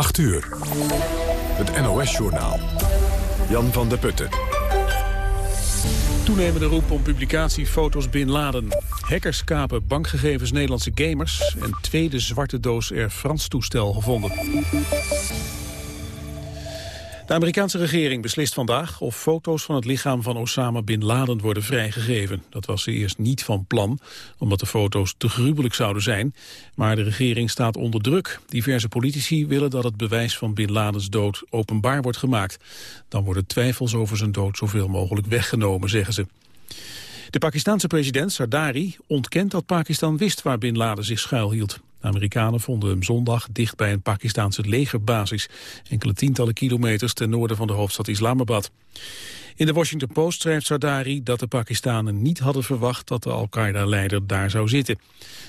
8 uur. Het NOS-journaal. Jan van der Putten. Toenemende roep om publicatiefoto's Bin Laden. Hackers kapen bankgegevens Nederlandse gamers... en tweede zwarte doos Air France toestel gevonden. De Amerikaanse regering beslist vandaag of foto's van het lichaam van Osama Bin Laden worden vrijgegeven. Dat was ze eerst niet van plan, omdat de foto's te gruwelijk zouden zijn. Maar de regering staat onder druk. Diverse politici willen dat het bewijs van Bin Ladens dood openbaar wordt gemaakt. Dan worden twijfels over zijn dood zoveel mogelijk weggenomen, zeggen ze. De Pakistanse president Sardari ontkent dat Pakistan wist waar Bin Laden zich schuilhield. De Amerikanen vonden hem zondag dicht bij een Pakistanse legerbasis, enkele tientallen kilometers ten noorden van de hoofdstad Islamabad. In de Washington Post schrijft Sardari dat de Pakistanen niet hadden verwacht dat de Al-Qaeda-leider daar zou zitten.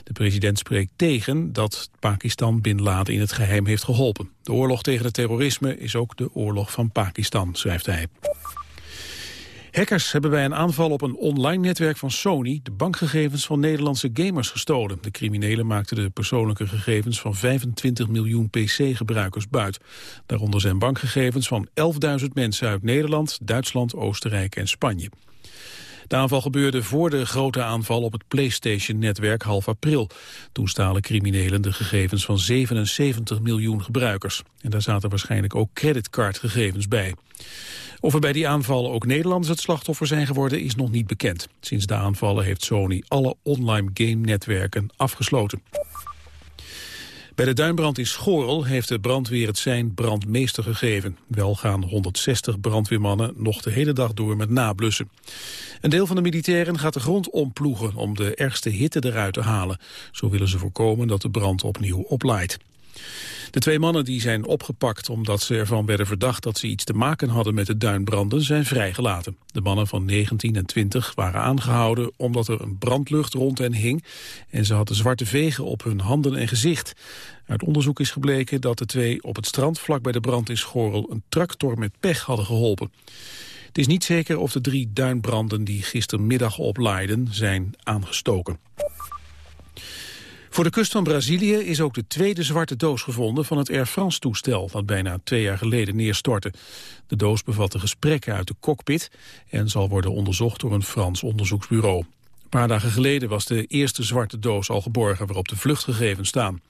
De president spreekt tegen dat Pakistan Bin Laden in het geheim heeft geholpen. De oorlog tegen het terrorisme is ook de oorlog van Pakistan, schrijft hij. Hackers hebben bij een aanval op een online netwerk van Sony de bankgegevens van Nederlandse gamers gestolen. De criminelen maakten de persoonlijke gegevens van 25 miljoen PC-gebruikers buit. Daaronder zijn bankgegevens van 11.000 mensen uit Nederland, Duitsland, Oostenrijk en Spanje. De aanval gebeurde voor de grote aanval op het PlayStation-netwerk half april. Toen stalen criminelen de gegevens van 77 miljoen gebruikers. En daar zaten waarschijnlijk ook creditcardgegevens bij. Of er bij die aanvallen ook Nederlanders het slachtoffer zijn geworden is nog niet bekend. Sinds de aanvallen heeft Sony alle online game-netwerken afgesloten. Bij de duinbrand in Schorel heeft de brandweer het zijn brandmeester gegeven. Wel gaan 160 brandweermannen nog de hele dag door met nablussen. Een deel van de militairen gaat de grond omploegen om de ergste hitte eruit te halen. Zo willen ze voorkomen dat de brand opnieuw oplaait. De twee mannen die zijn opgepakt omdat ze ervan werden verdacht dat ze iets te maken hadden met de duinbranden zijn vrijgelaten. De mannen van 19 en 20 waren aangehouden omdat er een brandlucht rond hen hing en ze hadden zwarte vegen op hun handen en gezicht. Uit onderzoek is gebleken dat de twee op het strand vlak bij de brand in Schorel een tractor met pech hadden geholpen. Het is niet zeker of de drie duinbranden die gistermiddag oplaaiden zijn aangestoken. Voor de kust van Brazilië is ook de tweede zwarte doos gevonden van het Air France-toestel dat bijna twee jaar geleden neerstortte. De doos bevatte gesprekken uit de cockpit en zal worden onderzocht door een Frans onderzoeksbureau. Een paar dagen geleden was de eerste zwarte doos al geborgen waarop de vluchtgegevens staan.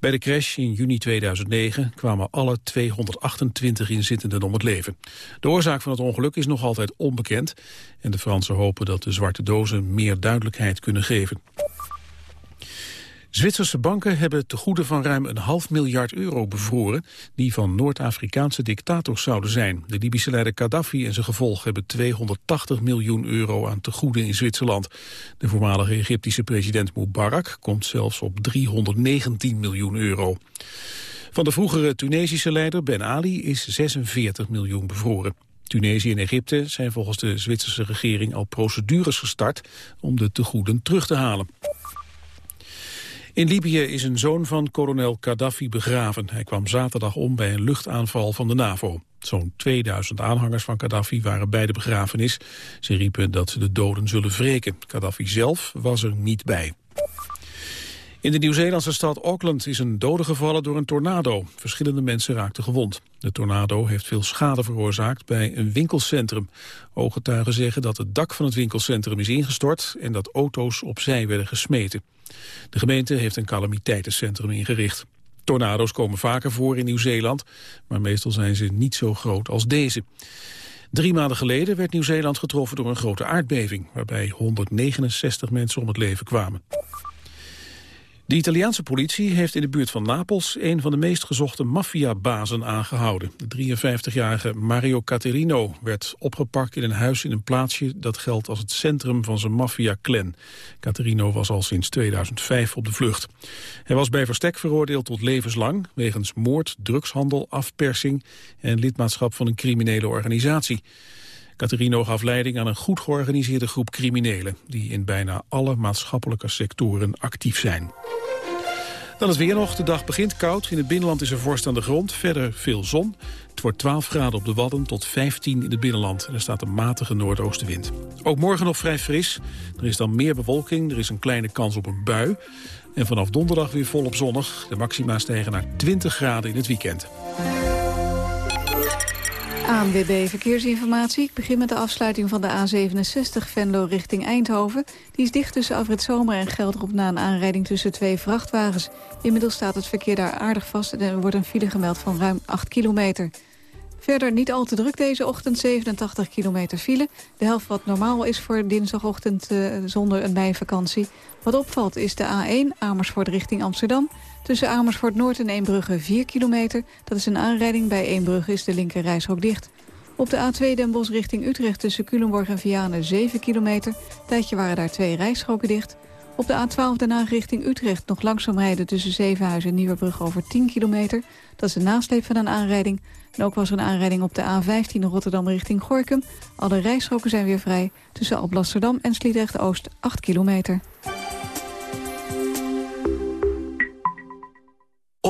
Bij de crash in juni 2009 kwamen alle 228 inzittenden om het leven. De oorzaak van het ongeluk is nog altijd onbekend en de Fransen hopen dat de zwarte dozen meer duidelijkheid kunnen geven. Zwitserse banken hebben te goede van ruim een half miljard euro bevroren... die van Noord-Afrikaanse dictators zouden zijn. De Libische leider Gaddafi en zijn gevolg hebben 280 miljoen euro aan tegoeden in Zwitserland. De voormalige Egyptische president Mubarak komt zelfs op 319 miljoen euro. Van de vroegere Tunesische leider Ben Ali is 46 miljoen bevroren. Tunesië en Egypte zijn volgens de Zwitserse regering al procedures gestart om de tegoeden terug te halen. In Libië is een zoon van kolonel Gaddafi begraven. Hij kwam zaterdag om bij een luchtaanval van de NAVO. Zo'n 2000 aanhangers van Gaddafi waren bij de begrafenis. Ze riepen dat ze de doden zullen wreken. Gaddafi zelf was er niet bij. In de Nieuw-Zeelandse stad Auckland is een dode gevallen door een tornado. Verschillende mensen raakten gewond. De tornado heeft veel schade veroorzaakt bij een winkelcentrum. Ooggetuigen zeggen dat het dak van het winkelcentrum is ingestort... en dat auto's opzij werden gesmeten. De gemeente heeft een calamiteitencentrum ingericht. Tornado's komen vaker voor in Nieuw-Zeeland, maar meestal zijn ze niet zo groot als deze. Drie maanden geleden werd Nieuw-Zeeland getroffen door een grote aardbeving... waarbij 169 mensen om het leven kwamen. De Italiaanse politie heeft in de buurt van Napels een van de meest gezochte maffiabazen aangehouden. De 53-jarige Mario Caterino werd opgepakt in een huis in een plaatsje dat geldt als het centrum van zijn maffia-clan. Caterino was al sinds 2005 op de vlucht. Hij was bij verstek veroordeeld tot levenslang wegens moord, drugshandel, afpersing en lidmaatschap van een criminele organisatie. Caterino gaf leiding aan een goed georganiseerde groep criminelen... die in bijna alle maatschappelijke sectoren actief zijn. Dan is weer nog. De dag begint koud. In het binnenland is er vorst aan de grond. Verder veel zon. Het wordt 12 graden op de Wadden tot 15 in het binnenland. En er staat een matige noordoostenwind. Ook morgen nog vrij fris. Er is dan meer bewolking. Er is een kleine kans op een bui. En vanaf donderdag weer volop zonnig. De maxima stijgen naar 20 graden in het weekend. ANWB Verkeersinformatie. Ik begin met de afsluiting van de A67 Venlo richting Eindhoven. Die is dicht tussen Afrit Zomer en Gelderop na een aanrijding tussen twee vrachtwagens. Inmiddels staat het verkeer daar aardig vast en er wordt een file gemeld van ruim 8 kilometer. Verder niet al te druk deze ochtend, 87 kilometer file. De helft wat normaal is voor dinsdagochtend uh, zonder een meivakantie. Wat opvalt is de A1 Amersfoort richting Amsterdam. Tussen Amersfoort Noord en Eembrugge 4 kilometer. Dat is een aanrijding. Bij Eembrugge is de linker dicht. Op de A2 Den Bosch richting Utrecht tussen Culemborg en Vianen 7 kilometer. Tijdje waren daar twee rijstroken dicht. Op de A12 Den Haag richting Utrecht nog langzaam rijden tussen Zevenhuizen en Nieuwebrug over 10 kilometer. Dat is de nasleep van een aanrijding. En ook was er een aanrijding op de A15 Rotterdam richting Gorkum. Alle rijstroken zijn weer vrij tussen Alblasserdam en Sliedrecht-Oost 8 kilometer.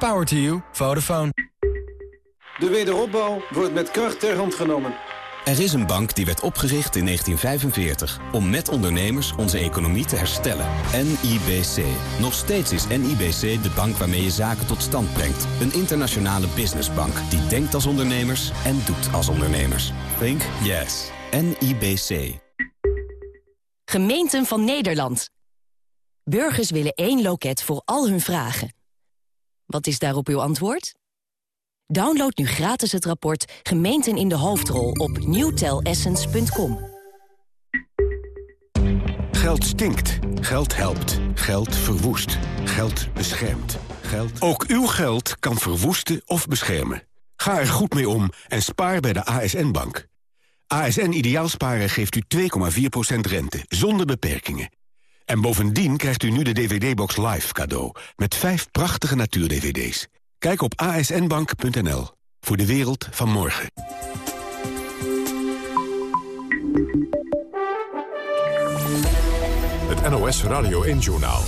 Power to you. Vodafone. De wederopbouw wordt met kracht ter hand genomen. Er is een bank die werd opgericht in 1945 om met ondernemers onze economie te herstellen. NIBC. Nog steeds is NIBC de bank waarmee je zaken tot stand brengt. Een internationale businessbank die denkt als ondernemers en doet als ondernemers. Think yes. NIBC. Gemeenten van Nederland. Burgers willen één loket voor al hun vragen. Wat is daarop uw antwoord? Download nu gratis het rapport Gemeenten in de Hoofdrol op newtelessence.com. Geld stinkt. Geld helpt. Geld verwoest. Geld beschermt. Geld... Ook uw geld kan verwoesten of beschermen. Ga er goed mee om en spaar bij de ASN-bank. ASN Ideaalsparen geeft u 2,4% rente, zonder beperkingen. En bovendien krijgt u nu de DVD-box Live cadeau... met vijf prachtige natuur-DVD's. Kijk op asnbank.nl voor de wereld van morgen. Het NOS Radio 1-journaal.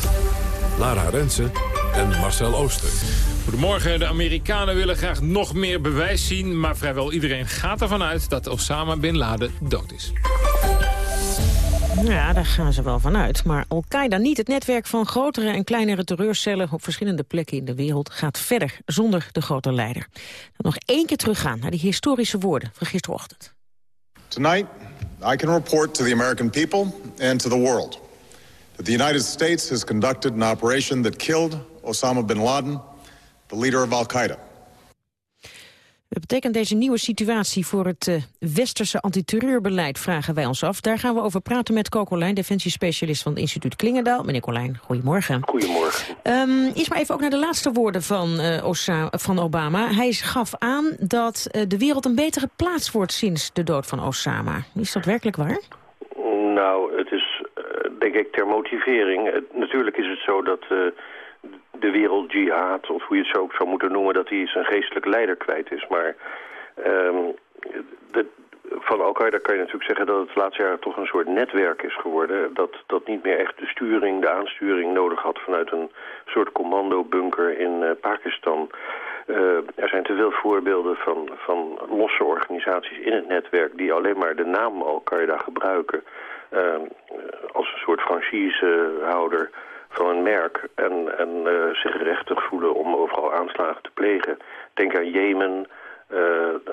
Lara Rensen en Marcel Ooster. Goedemorgen. De Amerikanen willen graag nog meer bewijs zien... maar vrijwel iedereen gaat ervan uit dat Osama Bin Laden dood is. Ja, daar gaan ze wel van uit. Maar Al-Qaeda niet. Het netwerk van grotere en kleinere terreurcellen... op verschillende plekken in de wereld gaat verder zonder de grote leider. Dan nog één keer teruggaan naar die historische woorden van gisterochtend. Tonight, I can report to the American people and to the world... that the United States has conducted an operation that killed Osama bin Laden... the leader of Al-Qaeda. Wat betekent deze nieuwe situatie voor het uh, westerse antiterreurbeleid, vragen wij ons af. Daar gaan we over praten met Coco Lijn, defensiespecialist van het instituut Klingendaal. Meneer Colijn, goedemorgen. Goedemorgen. Um, eerst maar even ook naar de laatste woorden van, uh, Osa van Obama. Hij gaf aan dat uh, de wereld een betere plaats wordt sinds de dood van Osama. Is dat werkelijk waar? Nou, het is denk ik ter motivering. natuurlijk is het zo dat de wereldjihad, of hoe je het zo ook zou moeten noemen, dat hij zijn geestelijke leider kwijt is. Maar de, van Al-Qaeda kan je natuurlijk zeggen dat het laatste jaar toch een soort netwerk is geworden. Dat, dat niet meer echt de sturing, de aansturing nodig had vanuit een soort commandobunker in uh, Pakistan. Uh, er zijn te veel voorbeelden van, van losse organisaties in het netwerk die alleen maar de naam Al-Qaeda gebruiken. Uh, als een soort franchisehouder van een merk en, en uh, zich gerechtig voelen om overal aanslagen te plegen. Denk aan Jemen, uh,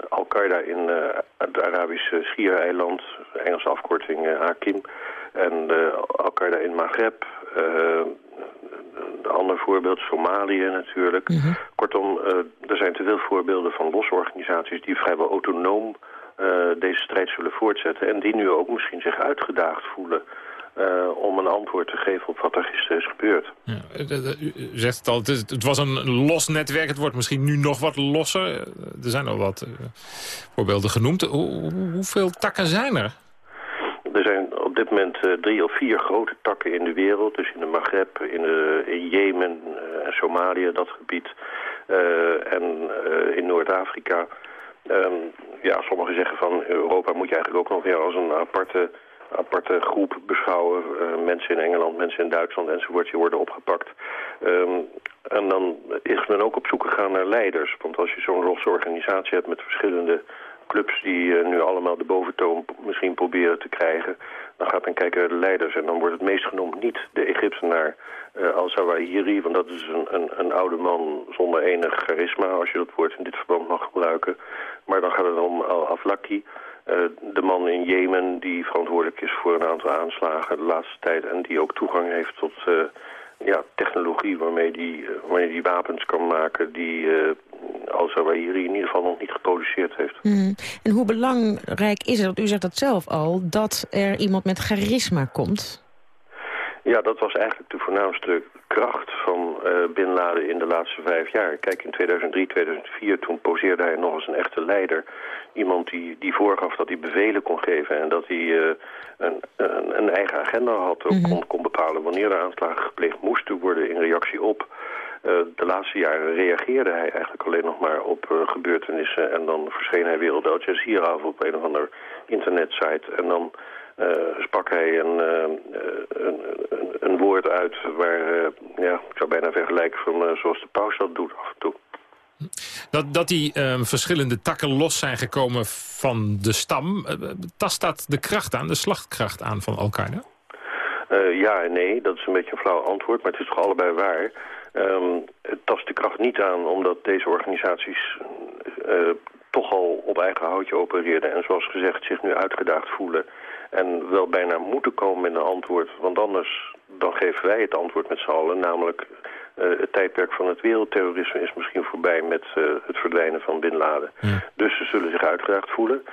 Al-Qaeda in uh, het Arabische Schiereiland, Engelse afkorting Hakim, en Al-Qaeda in Maghreb. een ander voorbeeld, Somalië natuurlijk. Mhm. Kortom, er zijn te veel voorbeelden van losse organisaties die vrijwel autonoom deze strijd zullen voortzetten. En die nu ook misschien zich uitgedaagd voelen om een antwoord te geven op wat er gisteren is gebeurd. Ja, u zegt het al, het, is, het, was een los netwerk. Het wordt misschien nu nog wat losser. Er zijn al wat voorbeelden genoemd. hoeveel takken zijn er? Er zijn op dit moment drie of vier grote takken in de wereld. Dus in de Maghreb, in, de, in Jemen en Somalië, dat gebied. en in Noord-Afrika. Ehm, ja, sommigen zeggen van Europa moet je eigenlijk ook nog weer als een aparte aparte groep beschouwen. Uh, mensen in Engeland, mensen in Duitsland enzovoort, die worden opgepakt. Um, en dan is men ook op zoek gegaan naar leiders. Want als je zo'n losse organisatie hebt met verschillende clubs die uh, nu allemaal de boventoon misschien proberen te krijgen... dan gaat men kijken naar de leiders. En dan wordt het meest genoemd niet de Egyptenaar uh, al-Zawahiri... want dat is een, een, een, oude man zonder enig charisma, als je dat woord in dit verband mag gebruiken. Maar dan gaat het om al-Aflaki... Uh, de man in Jemen die verantwoordelijk is voor een aantal aanslagen de laatste tijd... en die ook toegang heeft tot uh, ja, technologie waarmee die, uh, waarmee die wapens kan maken... die Al-Zawahiri in ieder geval nog niet geproduceerd heeft. Mm. En hoe belangrijk is het, want u zegt dat zelf al... dat er iemand met charisma komt? Ja, dat was eigenlijk de voornaamste kracht van uh, Bin Laden in de laatste vijf jaar. Kijk, in 2003, 2004, toen poseerde hij nog als een echte leider. Iemand die, die voorgaf dat hij bevelen kon geven en dat hij uh, een, een, een, eigen agenda had. Ook mm -hmm. kon, kon bepalen wanneer de aanslagen gepleegd moesten worden in reactie op. Uh, de laatste jaren reageerde hij eigenlijk alleen nog maar op uh, gebeurtenissen. En dan verscheen hij op Al Jazeera of op een of ander internetsite. En dan sprak hij een, een, een, een, woord uit waar, ja, ik zou bijna vergelijken van zoals de paus dat doet af en toe. Dat, dat die uh, verschillende takken los zijn gekomen van de stam... Uh, tast dat de kracht aan, de slagkracht aan van Al-Qaeda? Uh, ja en nee, dat is een beetje een flauw antwoord, maar het is toch allebei waar. Um, het tast de kracht niet aan omdat deze organisaties toch al op eigen houtje opereerden... en zoals gezegd zich nu uitgedaagd voelen... en wel bijna moeten komen met een antwoord, want anders dan geven wij het antwoord met z'n allen... namelijk uh, het tijdperk van het wereldterrorisme is misschien voorbij met uh, het verdwijnen van Bin Laden. Ja. Dus ze zullen zich uitgedaagd voelen.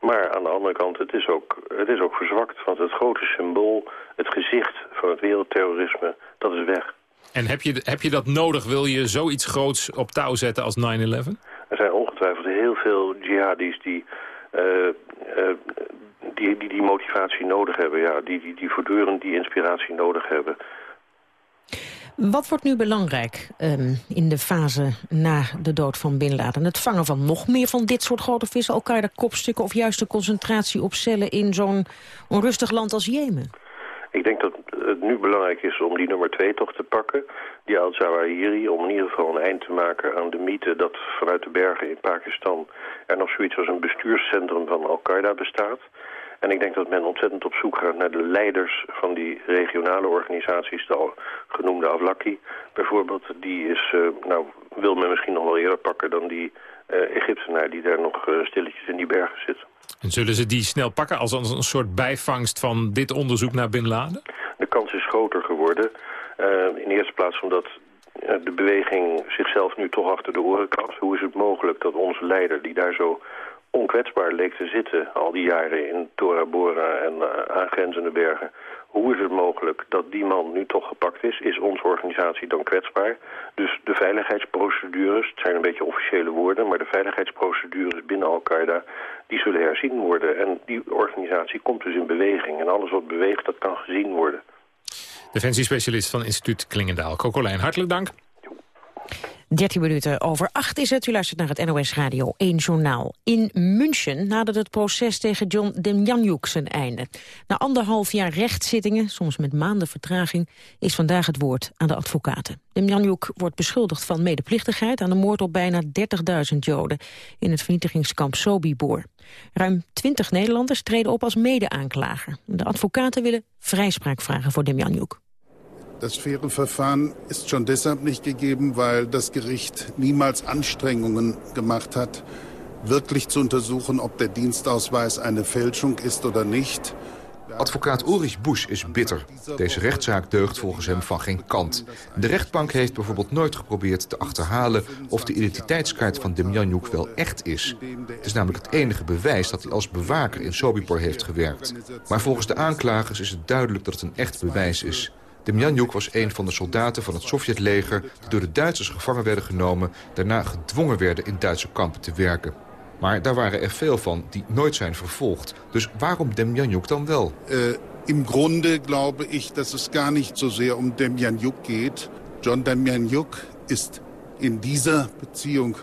Maar aan de andere kant, het is, ook, het is ook verzwakt. Want het grote symbool, het gezicht van het wereldterrorisme, dat is weg. En heb je, heb je dat nodig? Wil je zoiets groots op touw zetten als 9-11? Er zijn ongetwijfeld heel veel jihadis die, uh, die, die die motivatie nodig hebben. Ja, die, die, die voortdurend die inspiratie nodig hebben. Wat wordt nu belangrijk um, in de fase na de dood van Bin Laden? Het vangen van nog meer van dit soort grote vissen, elkaar de kopstukken... of juist de concentratie op cellen in zo'n onrustig land als Jemen? Ik denk dat het nu belangrijk is om die nummer twee toch te pakken. Die al-Zawahiri, om in ieder geval een eind te maken aan de mythe... dat vanuit de bergen in Pakistan er nog zoiets als een bestuurscentrum van Al-Qaeda bestaat... En ik denk dat men ontzettend op zoek gaat naar de leiders van die regionale organisaties. De al genoemde Avlaki bijvoorbeeld. Die is, uh, nou, wil men misschien nog wel eerder pakken dan die uh, Egyptenaar die daar nog uh, stilletjes in die bergen zit. En zullen ze die snel pakken als een soort bijvangst van dit onderzoek naar Bin Laden? De kans is groter geworden. in de eerste plaats omdat de beweging zichzelf nu toch achter de oren kan. Hoe is het mogelijk dat onze leider, die daar zo onkwetsbaar leek te zitten al die jaren in Tora Bora en uh, aangrenzende bergen. Hoe is het mogelijk dat die man nu toch gepakt is? Is onze organisatie dan kwetsbaar? Dus de veiligheidsprocedures, het zijn een beetje officiële woorden... maar de veiligheidsprocedures binnen Al-Qaeda, die zullen herzien worden. En die organisatie komt dus in beweging. En alles wat beweegt, dat kan gezien worden. Defensiespecialist van instituut Klingendaal. Kokolijn, hartelijk dank. 13 minuten over 8 is het. U luistert naar het NOS Radio 1 Journaal. In München nadert het proces tegen John Demjanjuk zijn einde. Na anderhalf jaar rechtszittingen, soms met maanden vertraging... is vandaag het woord aan de advocaten. Demjanjuk wordt beschuldigd van medeplichtigheid... aan de moord op bijna 30.000 Joden in het vernietigingskamp Sobibor. Ruim 20 Nederlanders treden op als mede-aanklager. De advocaten willen vrijspraak vragen voor Demjanjuk. Das faire Verfahren ist schon deshalb nicht gegeben, weil das Gericht niemals Anstrengungen gemacht hat, wirklich zu untersuchen, ob der Dienstausweis eine Fälschung ist oder nicht. Advocaat Ulrich Busch is bitter. Deze rechtszaak deugt volgens hem van geen kant. De rechtbank heeft bijvoorbeeld nooit geprobeerd te achterhalen... of de identiteitskaart van Demjanjuk wel echt is. Het is namelijk het enige bewijs dat hij als bewaker in Sobibor heeft gewerkt. Maar volgens de aanklagers is het duidelijk dat het een echt bewijs is. Demjanjuk was een van de soldaten van het Sovjetleger... die door de Duitsers gevangen werden genomen... daarna gedwongen werden in Duitse kampen te werken. Maar daar waren er veel van die nooit zijn vervolgd. Dus waarom Demjanjuk dan wel? Uh, Im Grunde glaube ich, dass es gar nicht so sehr um Demjanjuk geht. John Demjanjuk ist in dieser Beziehung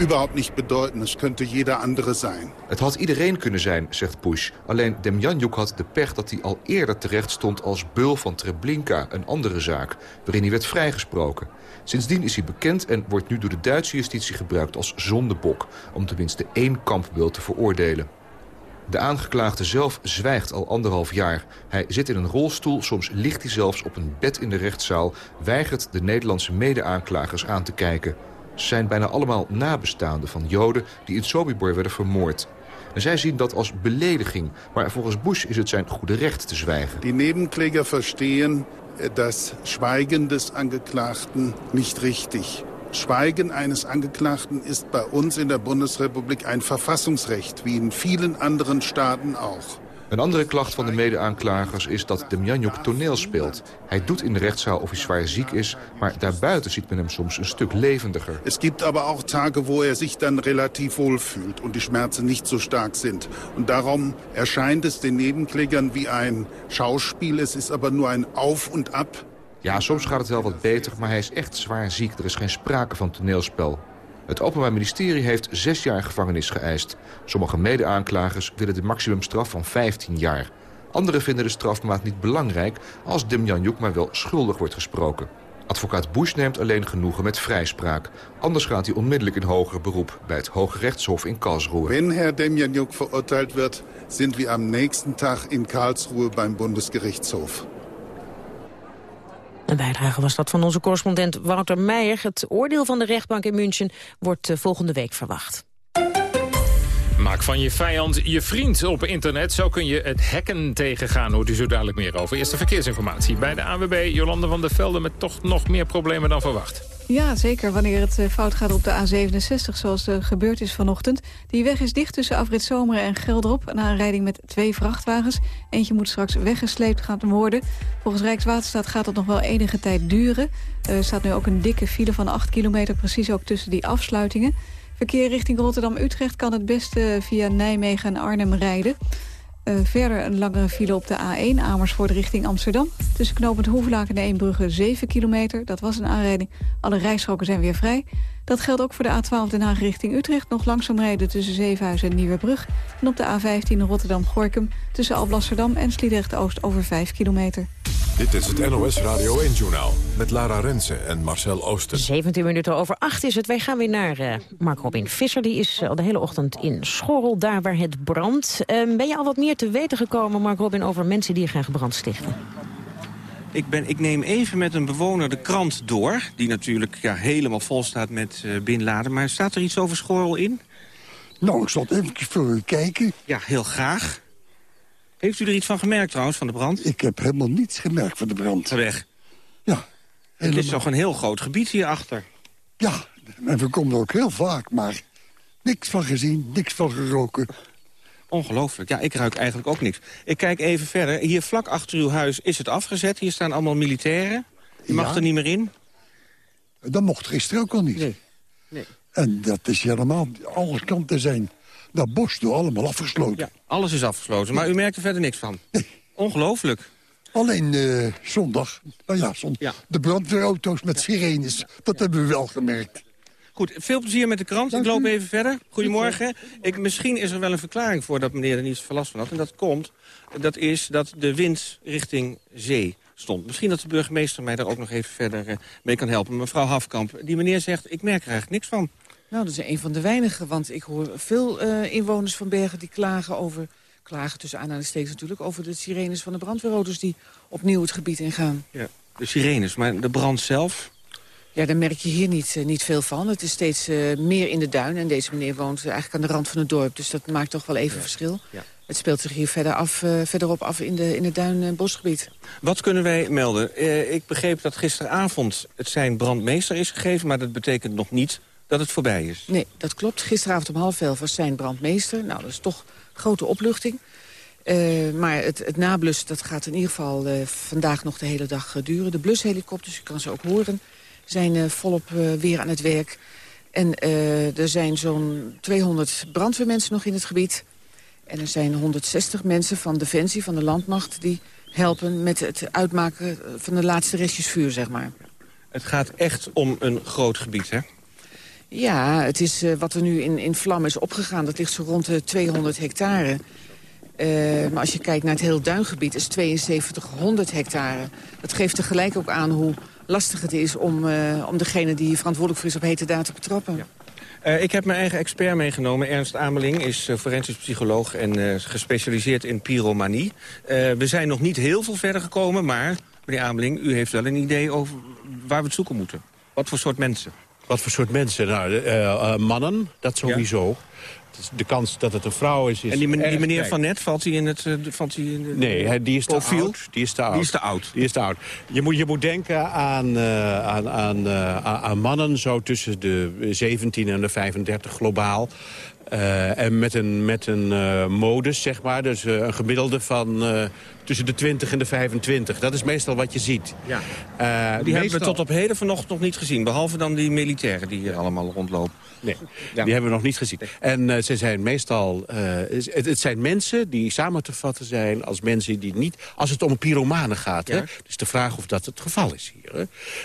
überhaupt nicht bedeuten. Es könnte jeder andere zijn. Het had iedereen kunnen zijn, zegt Push. Alleen Demjanjuk had de pech dat hij al eerder terecht stond als beul van Treblinka, een andere zaak, waarin hij werd vrijgesproken. Sindsdien is hij bekend en wordt nu door de Duitse justitie gebruikt als zondebok... om tenminste één kampbeul te veroordelen. De aangeklaagde zelf zwijgt al anderhalf jaar. Hij zit in een rolstoel, soms ligt hij zelfs op een bed in de rechtszaal... weigert de Nederlandse mede-aanklagers aan te kijken. Ze zijn bijna allemaal nabestaanden van Joden die in Sobibor werden vermoord. En zij zien dat als belediging, maar volgens Bush is het zijn goede recht te zwijgen. Die Nebenkläger verstehen das Schweigen des Angeklagten nicht richtig. Schweigen eines Angeklagten ist bei uns in der Bundesrepublik ein Verfassungsrecht, wie in vielen anderen Staaten auch. Een andere klacht van de mede-aanklagers is dat Demjanjuk toneel speelt. Hij doet in de rechtszaal of hij zwaar ziek is, maar daarbuiten ziet men hem soms een stuk levendiger. Es gibt aber auch Tage, wo er sich dann relativ wohl fühlt und die Schmerzen nicht so stark sind. Und darum erscheint es den Nebenklägern wie ein Schauspiel. Es ist aber nur ein Auf und Ab. Ja, soms gaat het wel wat beter, maar hij is echt zwaar ziek. Er is geen sprake van toneelspel. Het Openbaar Ministerie heeft zes jaar gevangenis geëist. Sommige mede-aanklagers willen de maximumstraf van 15 jaar. Anderen vinden de strafmaat niet belangrijk als Demjanjuk maar wel schuldig wordt gesproken. Advocaat Bush neemt alleen genoegen met vrijspraak. Anders gaat hij onmiddellijk in hoger beroep bij het Hoge Rechtshof in Karlsruhe. Wenn Herr Demjanjuk verurteilt wird, sind wir am nächsten Tag in Karlsruhe beim Bundesgerichtshof. Een bijdrage was dat van onze correspondent Wouter Meijer. Het oordeel van de rechtbank in München wordt eh, volgende week verwacht. Maak van je vijand je vriend op internet. Zo kun je het hacken tegengaan. Hoort u zo dadelijk meer over. Eerste verkeersinformatie bij de AWB Jolande van der Velde... met toch nog meer problemen dan verwacht. Ja, zeker. Wanneer het eh, fout gaat op de A67, zoals er gebeurd is vanochtend. Die weg is dicht tussen Afrit Zomeren en Gelderop. Een aanrijding met twee vrachtwagens. Eentje moet straks weggesleept gaan worden. Volgens Rijkswaterstaat gaat dat nog wel enige tijd duren. Er staat nu ook een dikke file van 8 kilometer, precies ook tussen die afsluitingen. Verkeer richting Rotterdam-Utrecht kan het beste via Nijmegen en Arnhem rijden. Uh, verder een langere file op de A1 Amersfoort richting Amsterdam. Tussen knooppunt Hoevelaken en Eembrugge 7 kilometer. Dat was een aanrijding. Alle rijstroken zijn weer vrij. Dat geldt ook voor de A12 Den Haag richting Utrecht. Nog langzaam rijden tussen Zevenhuizen en Nieuwebrug. En op de A15 Rotterdam-Gorkum tussen Alblasserdam en Sliedrecht-Oost over 5 kilometer. Dit is het NOS Radio 1-journaal met Lara Rensen en Marcel Oosten. 17 minuten over 8 is het. Wij gaan weer naar uh, Mark Robin Visser. Die is al de hele ochtend in Schorrel, daar waar het brandt. Uh, ben je al wat meer te weten gekomen, Mark Robin, over mensen die graag brand stichten? Ik, ben, ik neem even met een bewoner de krant door. Die natuurlijk ja, helemaal vol staat met uh, Bin Laden. Maar staat er iets over Schorrel in? Nou, ik zal het even voor u kijken. Ja, heel graag. Heeft u er iets van gemerkt trouwens, van de brand? Ik heb helemaal niets gemerkt van de brand. Ga weg. Ja. Het is toch een heel groot gebied hierachter? Ja, en we komen er ook heel vaak, maar niks van gezien, niks van geroken. Ongelooflijk. Ja, ik ruik eigenlijk ook niks. Ik kijk even verder. Hier vlak achter uw huis is het afgezet. Hier staan allemaal militairen. Je mag er niet meer in. Dat mocht gisteren ook al niet. Nee. nee. En dat is helemaal... Alle kanten zijn dat bos door allemaal afgesloten. Ja, alles is afgesloten. Maar u merkt er verder niks van? Nee. Ongelooflijk. Alleen uh, zondag, nou ja, zondag ja. de brandweerauto's met sirenes, dat hebben we wel gemerkt. Goed, veel plezier met de krant. ik loop even verder. Goedemorgen. Ik, misschien is er wel een verklaring voor dat meneer er niet zoveel last van had. En dat komt, dat is dat de wind richting zee stond. Misschien dat de burgemeester mij daar ook nog even verder uh, mee kan helpen. Mevrouw Hafkamp, die meneer zegt, ik merk er eigenlijk niks van. Nou, dat is een van de weinigen, want ik hoor veel uh, inwoners van Bergen die klagen over... klagen tussen aanhalingstekens natuurlijk... over de sirenes van de brandweerauto's die opnieuw het gebied ingaan. Ja, de sirenes, maar de brand zelf? Ja, daar merk je hier niet, uh, niet veel van. Het is steeds uh, meer in de duin en deze meneer woont eigenlijk aan de rand van het dorp. Dus dat maakt toch wel even ja. verschil. Ja. Het speelt zich hier verder af, uh, verderop af in, de, in het duin- en bosgebied. Wat kunnen wij melden? Ik begreep dat gisteravond het zijn brandmeester is gegeven... maar dat betekent nog niet dat het voorbij is. Nee, dat klopt. Gisteravond om half elf was zijn brandmeester. Nou, dat is toch grote opluchting. Uh, maar het, het nablussen dat gaat in ieder geval uh, vandaag nog de hele dag uh, duren. De blushelikopters, je kan ze ook horen, zijn volop weer aan het werk. En er zijn zo'n 200 brandweermensen nog in het gebied. En er zijn 160 mensen van Defensie, van de landmacht... die helpen met het uitmaken van de laatste restjes vuur, zeg maar. Het gaat echt om een groot gebied, hè? Ja, het is wat er nu in, in vlam is opgegaan. Dat ligt zo rond de 200 hectare. Uh, maar als je kijkt naar het hele duingebied, is 7200 hectare. Dat geeft tegelijk ook aan hoe lastig het is om, om degene die verantwoordelijk voor is op hete daad te betrappen. Ik heb mijn eigen expert meegenomen. Ernst Ameling is forensisch psycholoog en gespecialiseerd in pyromanie. we zijn nog niet heel veel verder gekomen, maar meneer Ameling, u heeft wel een idee over waar we het zoeken moeten. Wat voor soort mensen? Wat voor soort mensen? Nou, mannen, dat sowieso. Ja de kans dat het een vrouw is... is en die, meneer Van Net, valt hij in het valt hij in de, Nee, die is te profiel? oud. Die is te oud. Die is te oud. Die is te oud. Je moet, je moet denken aan, uh, aan, aan, uh, aan mannen zo tussen de 17 en de 35 globaal. Uh, en met een, met een uh, modus, zeg maar. Dus uh, een gemiddelde van tussen de 20 en de 25. Dat is meestal wat je ziet. Ja. die meestal... hebben we tot op heden vanochtend nog niet gezien. Behalve dan die militairen die hier allemaal rondlopen. Nee, ja. die hebben we nog niet gezien. En ze zijn meestal... Het, het, zijn mensen die samen te vatten zijn als mensen die niet... Als het om pyromanen gaat. Ja. Hè? Dus de vraag of dat het geval is hier. Hè?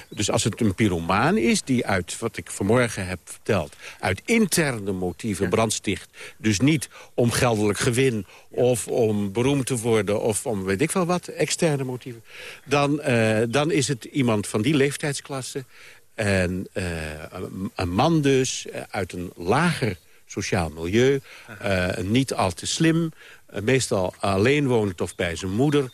Dus als het een pyromaan is die uit, wat ik vanmorgen heb verteld... uit interne motieven ja. Sticht. Dus niet om geldelijk gewin of om beroemd te worden... of om weet ik wel wat, externe motieven. Dan, uh, dan is het iemand van die leeftijdsklasse. En uh, een man dus, uit een lager sociaal milieu. Niet al te slim. meestal alleen wonend of bij zijn moeder.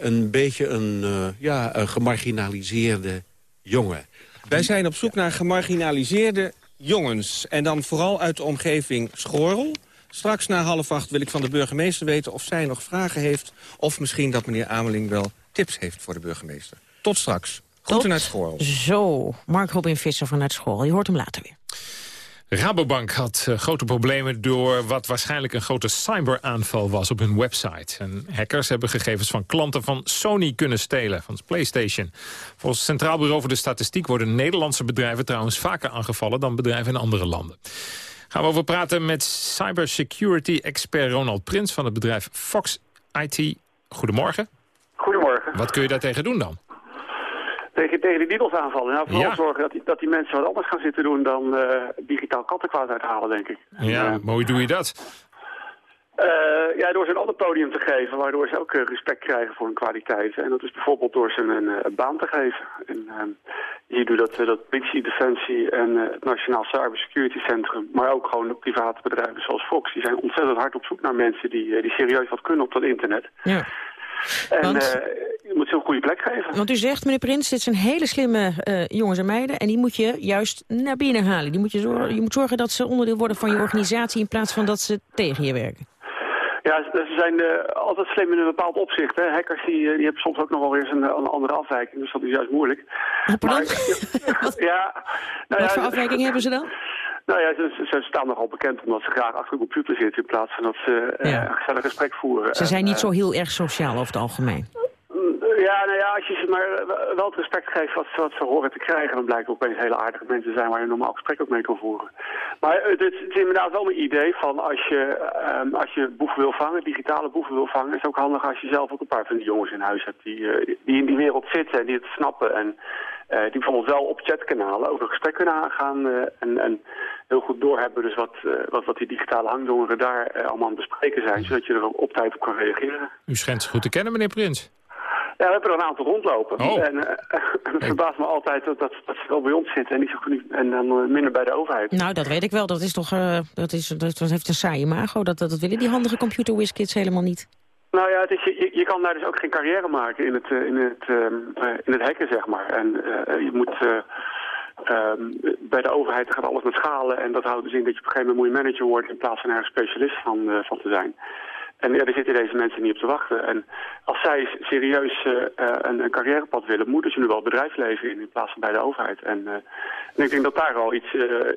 een beetje een, ja, een gemarginaliseerde jongen. Wij zijn op zoek naar gemarginaliseerde jongens. En dan vooral uit de omgeving Schorl. Straks na half acht wil ik van de burgemeester weten of zij nog vragen heeft... of misschien dat meneer Ameling wel tips heeft voor de burgemeester. Tot straks. Groeten uit Schorl. Zo, Mark Robin Visser vanuit Schorl. Je hoort hem later weer. Rabobank had uh, grote problemen door wat waarschijnlijk een grote cyberaanval was op hun website. En hackers hebben gegevens van klanten van Sony kunnen stelen, van PlayStation. Volgens het Centraal Bureau voor de Statistiek worden Nederlandse bedrijven trouwens vaker aangevallen dan bedrijven in andere landen. Gaan we over praten met cybersecurity-expert Ronald Prins van het bedrijf Fox IT. Goedemorgen. Goedemorgen. Wat kun je daartegen doen dan? Tegen, tegen de aanvallen. Nou, vooral ja. zorgen dat die, dat die mensen wat anders gaan zitten doen dan uh, digitaal kattenkwaad uithalen, denk ik. Ja, uh, mooi doe je dat. Uh, ja, door ze een ander podium te geven, waardoor ze ook uh, respect krijgen voor hun kwaliteit. En dat is bijvoorbeeld door ze een, een baan te geven. En, uh, hier doet dat, dat politie, defensie en het Nationaal Cybersecurity Centrum, maar ook gewoon de private bedrijven zoals Fox. Die zijn ontzettend hard op zoek naar mensen die, die serieus wat kunnen op dat internet. Ja. En want, je moet ze een goede plek geven. Want u zegt, meneer Prins, dit zijn hele slimme jongens en meiden en die moet je juist naar binnen halen. Die moet je, zorgen, je moet zorgen dat ze onderdeel worden van je organisatie in plaats van dat ze tegen je werken. Ja, ze zijn uh, altijd slim in een bepaald opzicht. Hè. Hackers die, die hebben soms ook nog wel weer eens een, een andere afwijking, dus dat is juist moeilijk. Maar, ja, nou Wat ja, voor afwijking hebben ze dan? Nou ja, ze, ze, staan nogal bekend omdat ze graag achter de computer zitten in plaats van dat ze ja. een gezellig gesprek voeren. Ze zijn niet zo heel erg sociaal over het algemeen. Ja, nou ja, als je ze maar wel het respect geeft wat, wat ze horen te krijgen... dan blijkt het opeens hele aardige mensen zijn waar je normaal gesprek ook mee kan voeren. Maar het, het is inderdaad wel een idee van als je, um, als je boeven wil vangen, digitale boeven wil vangen... is het ook handig als je zelf ook een paar van die jongens in huis hebt die, uh, die in die wereld zitten en die het snappen... en die bijvoorbeeld wel op chatkanalen ook een gesprek kunnen aangaan uh, en, en heel goed doorhebben dus wat, uh, wat, wat die digitale hangdongeren daar allemaal aan het bespreken zijn... zodat je er op tijd op kan reageren. U schijnt ze goed te kennen, meneer Prins. Ja, we hebben er een aantal rondlopen. Oh. En uh, het verbaast me altijd dat, dat, dat, ze wel bij ons zitten en, niet zo goed, en dan minder bij de overheid. Nou, dat weet ik wel. Dat is toch, uh, dat, is, dat, heeft een saaie imago. Dat, dat, dat willen die handige computer kids helemaal niet. Nou ja, het je, je kan daar dus ook geen carrière maken in het, in het, in het hacken, zeg maar. En je moet... Um, bij de overheid gaat alles met schalen en dat houdt dus in dat je op een gegeven moment moet manager wordt in plaats van er een specialist van, van te zijn. En ja, daar zitten deze mensen niet op te wachten. En als zij serieus uh, een, een, carrièrepad willen, moeten ze nu wel bedrijfsleven in, in plaats van bij de overheid. En, uh, en ik denk dat daar al iets,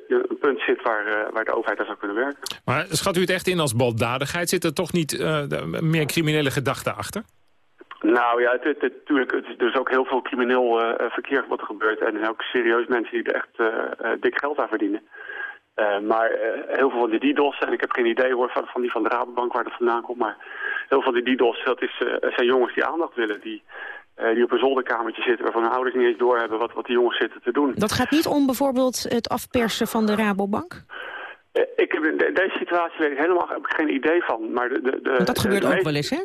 een punt zit waar, waar de overheid aan zou kunnen werken. Maar schat u het echt in als baldadigheid? Zit er toch niet meer criminele gedachten achter? Nou ja, het, het, natuurlijk, het, er is ook heel veel crimineel verkeer wat er gebeurt. En ook serieus mensen die er echt dik geld aan verdienen. Uh, maar uh, heel veel van die DDoS, en ik heb geen idee hoor van, van die van de Rabobank waar dat vandaan komt, maar heel veel van die DDoS, dat is, uh, zijn jongens die aandacht willen, die, die op een zolderkamertje zitten, waarvan hun ouders niet eens doorhebben wat, wat die jongens zitten te doen. Dat gaat niet om bijvoorbeeld het afpersen van de Rabobank? ik heb, de, deze situatie weet ik helemaal heb ik geen idee van. Maar de, de, de dat gebeurt ook wel eens, hè?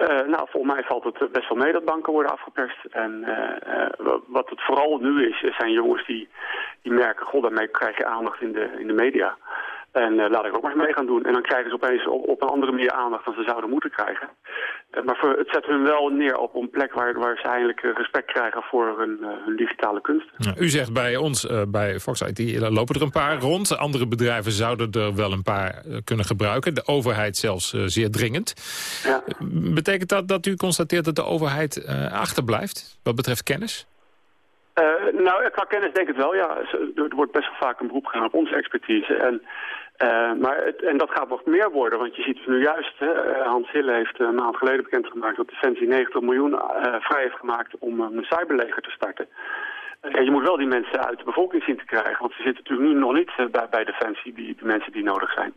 Uh, nou, volgens mij valt het best wel mee dat banken worden afgeperst. En uh, wat het vooral nu is, zijn jongens die, die merken... god, daarmee krijg je aandacht in de, in de media. En uh, laat ik ook maar eens mee gaan doen. En dan krijgen ze opeens op, op een andere manier aandacht dan ze zouden moeten krijgen. Uh, maar voor, het zet hun wel neer op een plek waar, waar ze eigenlijk respect krijgen voor hun, uh, hun digitale kunst. U zegt bij ons, bij Fox IT, lopen er een paar rond. Andere bedrijven zouden er wel een paar kunnen gebruiken. De overheid zelfs zeer dringend. Ja. Betekent dat dat u constateert dat de overheid achterblijft wat betreft kennis? Uh, nou, qua kennis denk ik wel, ja. Er wordt best wel vaak een beroep gedaan op onze expertise. En, uh, maar het, en dat gaat nog meer worden, want je ziet nu juist... Hè, Hans Hille heeft een maand geleden bekendgemaakt... dat Defensie 90 miljoen uh, vrij heeft gemaakt om een cyberleger te starten. Je moet wel die mensen uit de bevolking zien te krijgen. Want ze zitten natuurlijk nu nog niet bij, bij Defensie, die, die mensen die nodig zijn.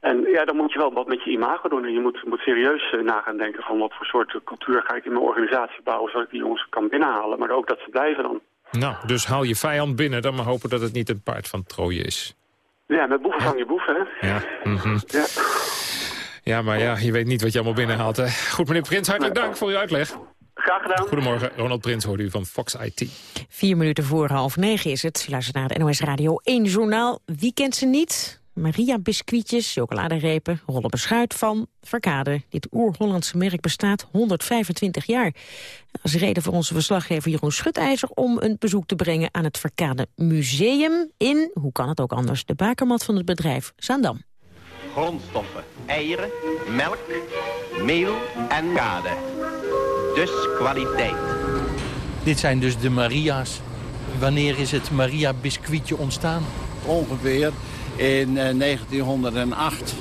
En ja, dan moet je wel wat met je imago doen. En je moet, moet serieus uh, na gaan denken van wat voor soort cultuur ga ik in mijn organisatie bouwen... zodat ik die jongens kan binnenhalen, maar ook dat ze blijven dan. Nou, dus hou je vijand binnen, dan maar hopen dat het niet een paard van Troje is. Ja, met boeven vang je boeven, hè? Ja. Mm -hmm. ja. Ja, maar ja, je weet niet wat je allemaal binnenhaalt. Hè? Goed, meneer Prins, hartelijk dank voor uw uitleg. Graag gedaan. Goedemorgen, Ronald Prins hoorde u van Fox IT. Vier minuten voor half negen is het. U luistert naar het NOS Radio 1 Journaal. Wie kent ze niet? Maria biscuitjes, chocoladerepen, rollen beschuit van Verkade. Dit oer-Hollandse merk bestaat 125 jaar. Dat is reden voor onze verslaggever Jeroen Schutijzer om een bezoek te brengen aan het Verkade Museum in, hoe kan het ook anders, de bakermat van het bedrijf Zaandam. Grondstoffen, eieren, melk, meel en kade. Dus kwaliteit. Dit zijn dus de Maria's. Wanneer is het Maria biscuitje ontstaan? Ongeveer in 1908.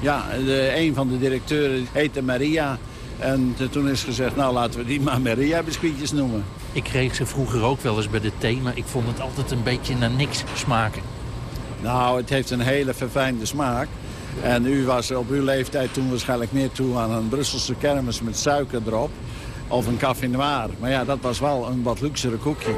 Ja, de, een van de directeuren heette Maria. En toen is gezegd, nou laten we die maar Maria biscuitjes noemen. Ik kreeg ze vroeger ook wel eens bij de thee, maar ik vond het altijd een beetje naar niks smaken. Nou, het heeft een hele verfijnde smaak. En u was op uw leeftijd toen waarschijnlijk meer toe aan een Brusselse kermis met suiker erop. Of een café noir. Maar ja, dat was wel een wat luxere koekje.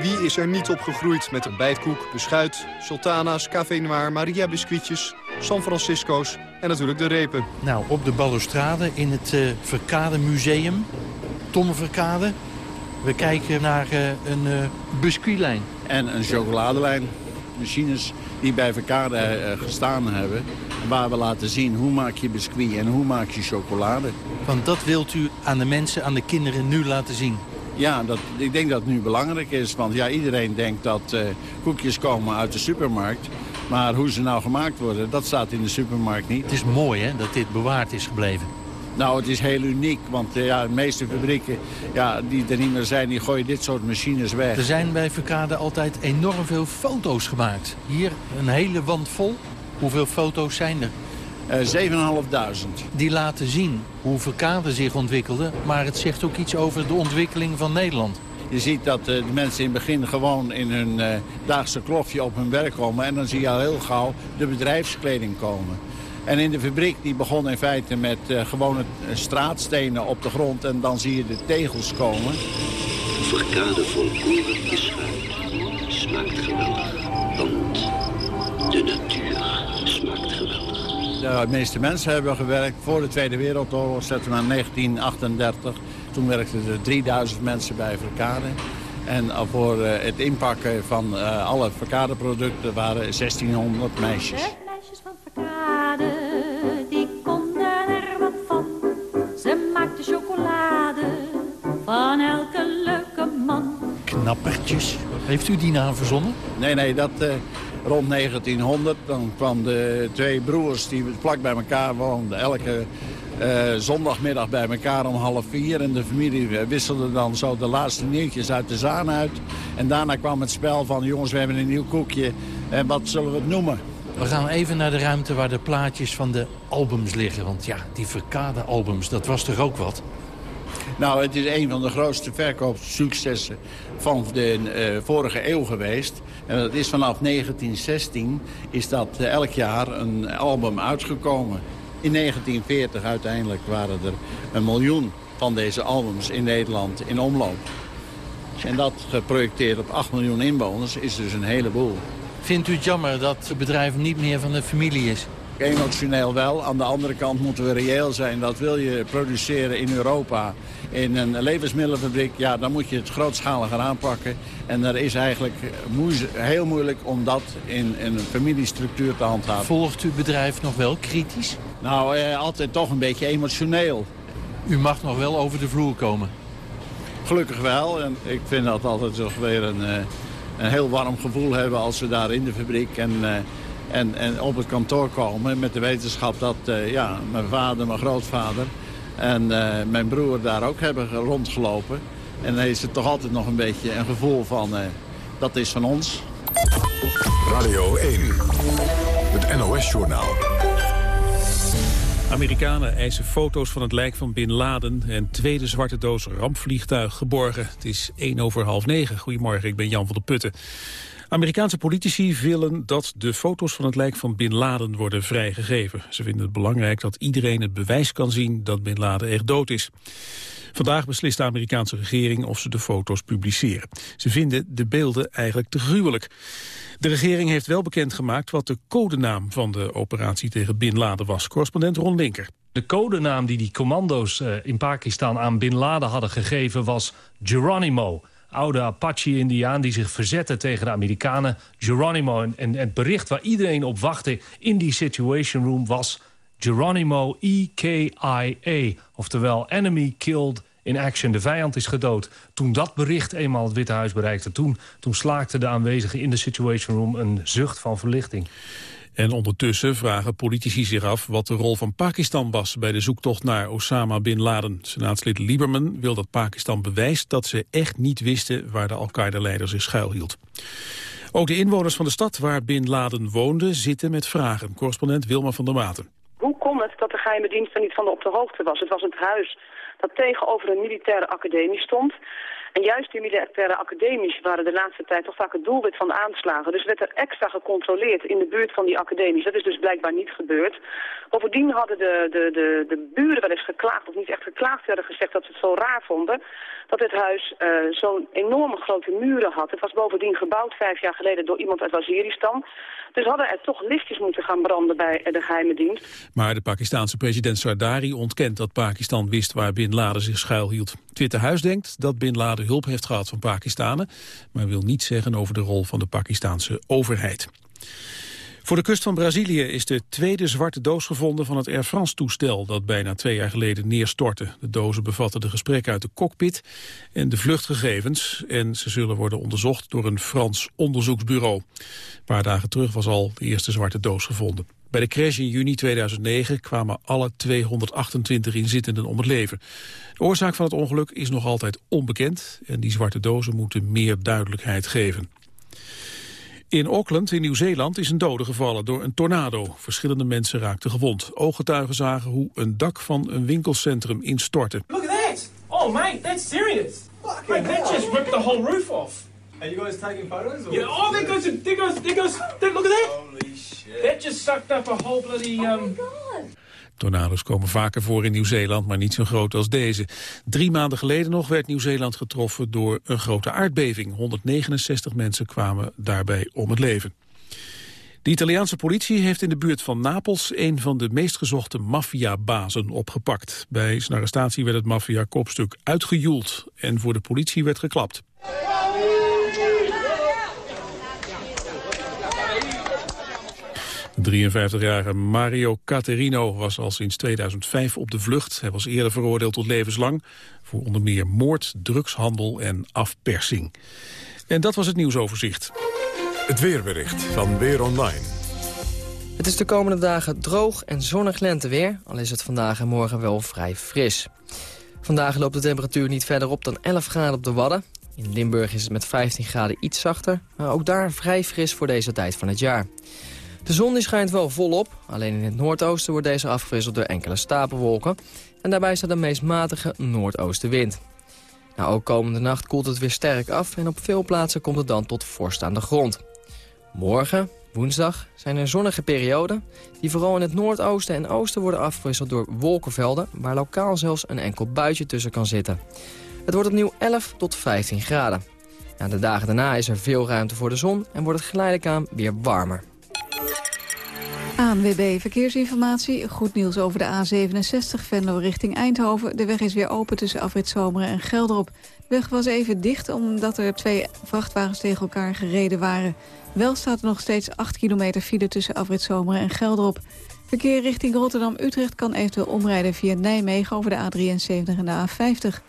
Wie is er niet opgegroeid met een bijtkoek, beschuit, sultana's, café noir, Maria biscuitjes, San Francisco's en natuurlijk de repen. Nou, op de balustrade in het uh, Verkade Museum, Tom Verkade. We kijken naar uh, een uh, biscuitlijn. En een chocoladelijn. Machines die bij Verkade gestaan hebben. Waar we laten zien hoe maak je biscuit en hoe maak je chocolade. Want dat wilt u aan de mensen, aan de kinderen nu laten zien? Ja, dat, ik denk dat het nu belangrijk is. Want ja, iedereen denkt dat uh, koekjes komen uit de supermarkt. Maar hoe ze nou gemaakt worden, dat staat in de supermarkt niet. Het is mooi hè, dat dit bewaard is gebleven. Nou, het is heel uniek, want uh, ja, de meeste fabrieken ja, die er niet meer zijn, die gooien dit soort machines weg. Er zijn bij Verkade altijd enorm veel foto's gemaakt. Hier een hele wand vol. Hoeveel foto's zijn er? Uh, 7.500. Die laten zien hoe Verkade zich ontwikkelde, maar het zegt ook iets over de ontwikkeling van Nederland. Je ziet dat uh, de mensen in het begin gewoon in hun uh, dagse klofje op hun werk komen. En dan zie je al heel gauw de bedrijfskleding komen. En in de fabriek die begon in feite met uh, gewone straatstenen op de grond. En dan zie je de tegels komen. Verkade volkoren is Smaakt geweldig. Want. De meeste mensen hebben gewerkt. Voor de Tweede Wereldoorlog zetten we aan 1938. Toen werkten er 3000 mensen bij Verkade. En voor het inpakken van alle Verkade-producten waren 1600 meisjes. De meisjes van Verkade, die konden er wat van. Ze maakten chocolade van elke leuke man. Knappertjes. Heeft u die naam verzonnen? Nee, nee, dat, uh, rond 1900. Dan kwamen de twee broers die vlak bij elkaar woonden elke uh, zondagmiddag bij elkaar om half vier. En de familie wisselde dan zo de laatste nieuwtjes uit de zaan uit. En daarna kwam het spel van jongens we hebben een nieuw koekje en wat zullen we het noemen. We gaan even naar de ruimte waar de plaatjes van de albums liggen. Want ja, die verkade albums, dat was toch ook wat? Nou, het is een van de grootste verkoopsuccessen van de uh, vorige eeuw geweest. En dat is vanaf 1916 is dat uh, elk jaar een album uitgekomen. In 1940 uiteindelijk waren er een miljoen van deze albums in Nederland in omloop. En dat geprojecteerd op 8 miljoen inwoners is dus een heleboel. Vindt u het jammer dat het bedrijf niet meer van de familie is? Emotioneel wel. Aan de andere kant moeten we reëel zijn. Dat wil je produceren in Europa in een levensmiddelenfabriek... ja, dan moet je het grootschaliger aanpakken. En dat is eigenlijk heel moeilijk om dat in, in, een familiestructuur te handhaven. Volgt uw bedrijf nog wel kritisch? Nou, eh, altijd toch een beetje emotioneel. U mag nog wel over de vloer komen? Gelukkig wel. En ik vind dat altijd toch weer een, eh, een heel warm gevoel hebben als we daar in de fabriek... En, eh, en, en op het kantoor komen met de wetenschap dat uh, ja, mijn vader, mijn grootvader en uh, mijn broer daar ook hebben rondgelopen. En dan is het toch altijd nog een beetje een gevoel van, uh, dat is van ons. Radio 1, het NOS-journaal. Amerikanen eisen foto's van het lijk van Bin Laden... en tweede zwarte doos rampvliegtuig geborgen. Het is 1 over half negen. Goedemorgen, ik ben Jan van der Putten. Amerikaanse politici willen dat de foto's van het lijk van Bin Laden worden vrijgegeven. Ze vinden het belangrijk dat iedereen het bewijs kan zien dat Bin Laden echt dood is. Vandaag beslist de Amerikaanse regering of ze de foto's publiceren. Ze vinden de beelden eigenlijk te gruwelijk. De regering heeft wel bekendgemaakt wat de codenaam van de operatie tegen Bin Laden was. Correspondent Ron Linker. De codenaam die die commando's eh, in Pakistan aan Bin Laden hadden gegeven was Geronimo oude Apache-indiaan die zich verzette tegen de Amerikanen. Geronimo. En, het bericht waar iedereen op wachtte in die Situation Room was... Geronimo E-K-I-A. Oftewel Enemy Killed in Action. De vijand is gedood. Toen dat bericht eenmaal het Witte Huis bereikte... toen, toen slaakten de aanwezigen in de Situation Room een zucht van verlichting. En ondertussen vragen politici zich af wat de rol van Pakistan was bij de zoektocht naar Osama Bin Laden. Senaatslid Lieberman wil dat Pakistan bewijst dat ze echt niet wisten waar de Al-Qaeda-leider zich schuilhield. Ook de inwoners van de stad waar Bin Laden woonde zitten met vragen. Correspondent Wilma van der Maten. Hoe kon het dat de geheime dienst er niet van op de hoogte was? Het was het huis dat tegenover een militaire academie stond. En juist die militaire academies waren de laatste tijd toch vaak het doelwit van aanslagen. Dus werd er extra gecontroleerd in de buurt van die academies. Dat is dus blijkbaar niet gebeurd. Bovendien hadden de, de, de, de buren wel eens geklaagd, of niet echt geklaagd werden gezegd dat ze het zo raar vonden, dat het huis uh, zo'n enorme grote muren had. Het was bovendien gebouwd vijf jaar geleden door iemand uit Waziristan. Dus hadden er toch lichtjes moeten gaan branden bij de geheime dienst. Maar de Pakistanse president Sardari ontkent dat Pakistan wist waar Bin Laden zich schuilhield. Het Witte Huis denkt dat Bin Laden hulp heeft gehad van Pakistanen, maar wil niets zeggen over de rol van de Pakistanse overheid. Voor de kust van Brazilië is de tweede zwarte doos gevonden van het Air France-toestel dat bijna twee jaar geleden neerstortte. De dozen bevatten de gesprekken uit de cockpit en de vluchtgegevens en ze zullen worden onderzocht door een Frans onderzoeksbureau. Een paar dagen terug was al de eerste zwarte doos gevonden. Bij de crash in juni 2009 kwamen alle 228 inzittenden om het leven. De oorzaak van het ongeluk is nog altijd onbekend en die zwarte dozen moeten meer duidelijkheid geven. In Auckland in Nieuw-Zeeland is een dode gevallen door een tornado. Verschillende mensen raakten gewond. Ooggetuigen zagen hoe een dak van een winkelcentrum instortte. Look at that! Oh mate, that's serious. Mate, that just ripped the whole roof off. Are you guys taking photos? Or yeah, oh there goes, there goes, there goes, there, look at that! Holy shit. That just sucked up a whole bloody... Um... Oh Tornado's komen vaker voor in Nieuw-Zeeland, maar niet zo groot als deze. Drie maanden geleden nog werd Nieuw-Zeeland getroffen door een grote aardbeving. 169 mensen kwamen daarbij om het leven. De Italiaanse politie heeft in de buurt van Napels een van de meest gezochte maffiabazen opgepakt. Bij zijn arrestatie werd het maffia-kopstuk uitgejoeld en voor de politie werd geklapt. De 53-jarige Mario Caterino was al sinds 2005 op de vlucht. Hij was eerder veroordeeld tot levenslang voor onder meer moord, drugshandel en afpersing. En dat was het nieuwsoverzicht. Het weerbericht van Weer Online. Het is de komende dagen droog en zonnig lenteweer, al is het vandaag en morgen wel vrij fris. Vandaag loopt de temperatuur niet verder op dan 11 graden op de Wadden. In Limburg is het met 15 graden iets zachter, maar ook daar vrij fris voor deze tijd van het jaar. De zon schijnt wel volop, alleen in het noordoosten wordt deze afgewisseld door enkele stapelwolken. En daarbij staat een meest matige noordoostenwind. Nou, ook komende nacht koelt het weer sterk af en op veel plaatsen komt het dan tot vorst aan de grond. Morgen, woensdag, zijn er zonnige perioden... die vooral in het noordoosten en oosten worden afgewisseld door wolkenvelden... waar lokaal zelfs een enkel buitje tussen kan zitten. Het wordt opnieuw 11 tot 15 graden. Na de dagen daarna is er veel ruimte voor de zon en wordt het geleidelijk aan weer warmer. ANWB Verkeersinformatie. Goed nieuws over de A67 Venlo richting Eindhoven. De weg is weer open tussen Afrit Zomeren en Gelderop. De weg was even dicht omdat er twee vrachtwagens tegen elkaar gereden waren. Wel staat er nog steeds 8 kilometer file tussen Afrit Zomeren en Gelderop. Verkeer richting Rotterdam-Utrecht kan eventueel omrijden via Nijmegen over de A73 en de A50.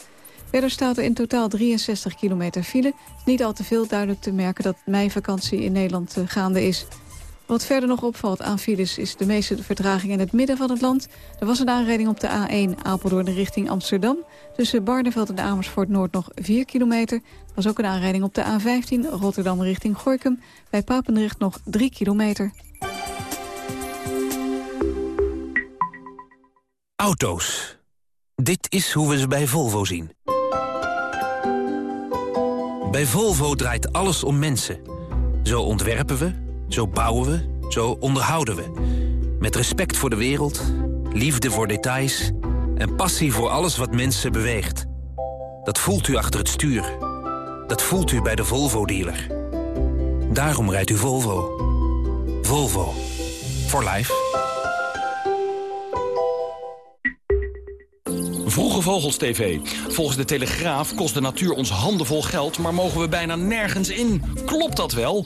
Verder staat er in totaal 63 kilometer file. Niet al te veel duidelijk te merken dat meivakantie in Nederland eh, gaande is. Wat verder nog opvalt aan files is de meeste vertraging in het midden van het land. Er was een aanrijding op de A1 Apeldoorn richting Amsterdam. Tussen Barneveld en Amersfoort Noord nog 4 kilometer. Er was ook een aanrijding op de A15 Rotterdam richting Gorkum. Bij Papendrecht nog 3 kilometer. Auto's. Dit is hoe we ze bij Volvo zien. Bij Volvo draait alles om mensen. Zo ontwerpen we zo bouwen we, zo onderhouden we. Met respect voor de wereld, liefde voor details... en passie voor alles wat mensen beweegt. Dat voelt u achter het stuur. Dat voelt u bij de Volvo-dealer. Daarom rijdt u Volvo. Volvo. For life. Vroege Vogels TV. Volgens de Telegraaf kost de natuur ons handenvol geld... maar mogen we bijna nergens in. Klopt dat wel?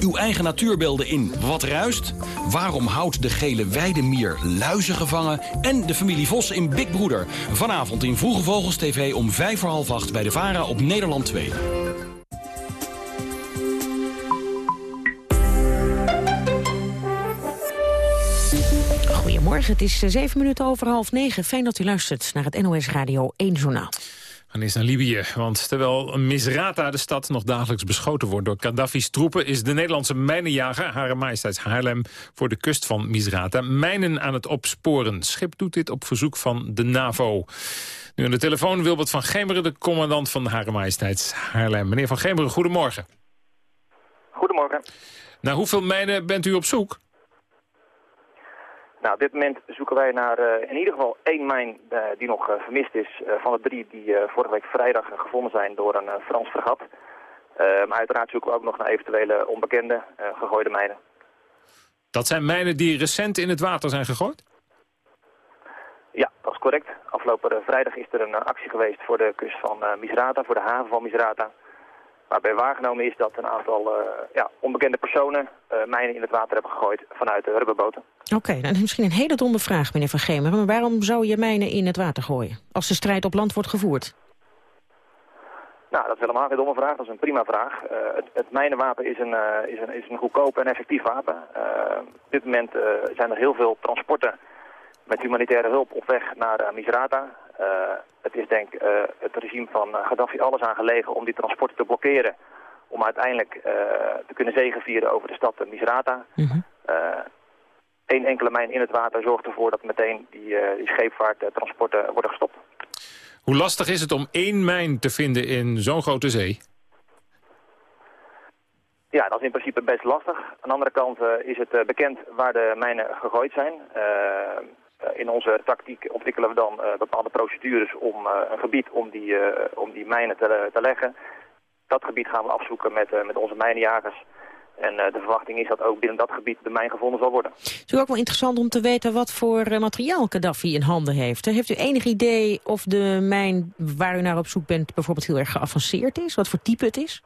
Uw eigen natuurbeelden in Wat Ruist? Waarom houdt de gele weidemier luizen gevangen? En de familie Vos in Big Broeder. Vanavond in Vroege Vogels TV om vijf voor half acht bij de VARA op Nederland 2. Goedemorgen, het is eh, zeven minuten over half negen. Fijn dat u luistert naar het NOS Radio 1 Journaal. gaan eens naar Libië, want terwijl Misrata de stad nog dagelijks beschoten wordt door Gaddafi's troepen, is de Nederlandse mijnenjager, Hare Majesteits Haarlem, voor de kust van Misrata mijnen aan het opsporen. Schip doet dit op verzoek van de NAVO. Nu aan de telefoon Wilbert van Gemeren, de commandant van de Hare Majesteits Haarlem. Meneer van Gemeren, goedemorgen. Goedemorgen. Naar hoeveel mijnen bent u op zoek? Nou, op dit moment zoeken wij naar uh, in ieder geval één mijn uh, die nog uh, vermist is. van de drie die vorige week vrijdag gevonden zijn door een Frans fregat. maar uiteraard zoeken we ook nog naar eventuele onbekende gegooide mijnen. Dat zijn mijnen die recent in het water zijn gegooid? Ja, dat is correct. Afgelopen vrijdag is er een actie geweest voor de kust van Misrata, voor de haven van Misrata. Waarbij waargenomen is dat een aantal uh, ja, onbekende personen uh, mijnen in het water hebben gegooid vanuit de rubberboten. Oké, okay, nou, misschien een hele domme vraag, meneer Van Gemeren. Maar waarom zou je mijnen in het water gooien als de strijd op land wordt gevoerd? Nou, dat is helemaal geen domme vraag. Dat is een prima vraag. Uh, het, het mijnenwapen is een, is, een, is een goedkoop en effectief wapen. op dit moment zijn er heel veel transporten met humanitaire hulp op weg naar Misrata. Het is denk ik uh, het regime van uh, Gaddafi alles aan gelegen om die transporten te blokkeren. Om uiteindelijk uh, te kunnen zegenvieren over de stad Misrata. Mm -hmm. Eén enkele mijn in het water zorgt ervoor dat meteen die, die scheepvaarttransporten worden gestopt. Hoe lastig is het om één mijn te vinden in zo'n grote zee? Ja, dat is in principe best lastig. Aan de andere kant is het bekend waar de mijnen gegooid zijn. Eh, in onze tactiek ontwikkelen we dan eh, bepaalde procedures om eh, een gebied om die, om die mijnen te, te leggen. Dat gebied gaan we afzoeken met, met onze mijnenjagers. En de verwachting is dat ook binnen dat gebied de mijn gevonden zal worden. Het is ook wel interessant om te weten wat voor materiaal Gaddafi in handen heeft. Heeft u enig idee of de mijn waar u naar op zoek bent bijvoorbeeld heel erg geavanceerd is? Wat voor type het is?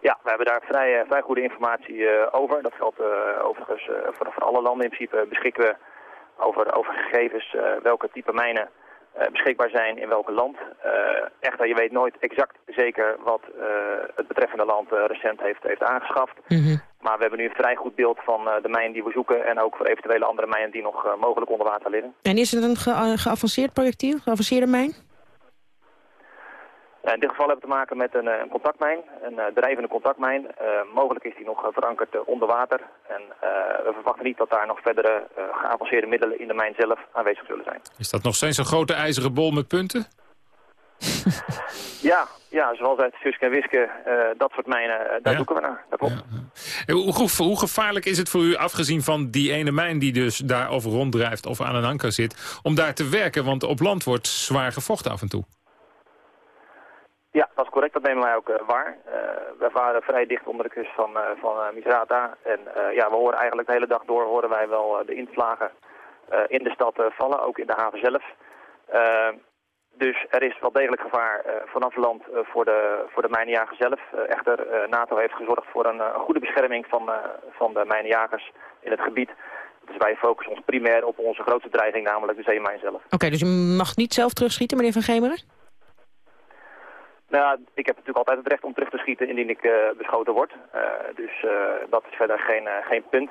Ja, we hebben daar vrij, vrij goede informatie uh, over. Dat geldt overigens voor, voor alle landen in principe beschikken we over, over gegevens welke type mijnen eh, beschikbaar zijn in welk land. Uh, echter, je weet nooit exact zeker wat uh, het betreffende land recent heeft, heeft aangeschaft. Maar we hebben nu een vrij goed beeld van de mijn die we zoeken... en ook voor eventuele andere mijnen die nog mogelijk onder water liggen. En is het een ge geavanceerd projectiel, geavanceerde mijn? In dit geval hebben we te maken met een, een contactmijn, een drijvende contactmijn. mogelijk is die nog verankerd onder water. En we verwachten niet dat daar nog verdere geavanceerde middelen in de mijn zelf aanwezig zullen zijn. Is dat nog steeds een grote ijzeren bol met punten? ja, ja, zoals uit Suske en Wiske, dat soort mijnen, daar zoeken we naar. Dat klopt. Ja, hoe, hoe, gevaarlijk is het voor u, afgezien van die ene mijn die dus daar over ronddrijft of aan een anker zit, om daar te werken? Want op land wordt zwaar gevochten af en toe. Ja, dat is correct. Dat nemen wij ook uh, waar. Uh, we varen vrij dicht onder de kust van, uh, van Misrata. En ja, we horen eigenlijk de hele dag door horen wij wel de inslagen in de stad vallen, ook in de haven zelf. dus er is wel degelijk gevaar vanaf land voor de, voor de mijnenjager zelf. echter, NATO heeft gezorgd voor een, goede bescherming van, van de mijnenjagers in het gebied. Dus wij focussen ons primair op onze grootste dreiging, namelijk de zeemijn zelf. Oké, dus je mag niet zelf terugschieten, meneer Van Gemeren? Nou ja, ik heb natuurlijk altijd het recht om terug te schieten indien ik uh, beschoten word. Uh, dus uh, dat is verder geen, geen punt.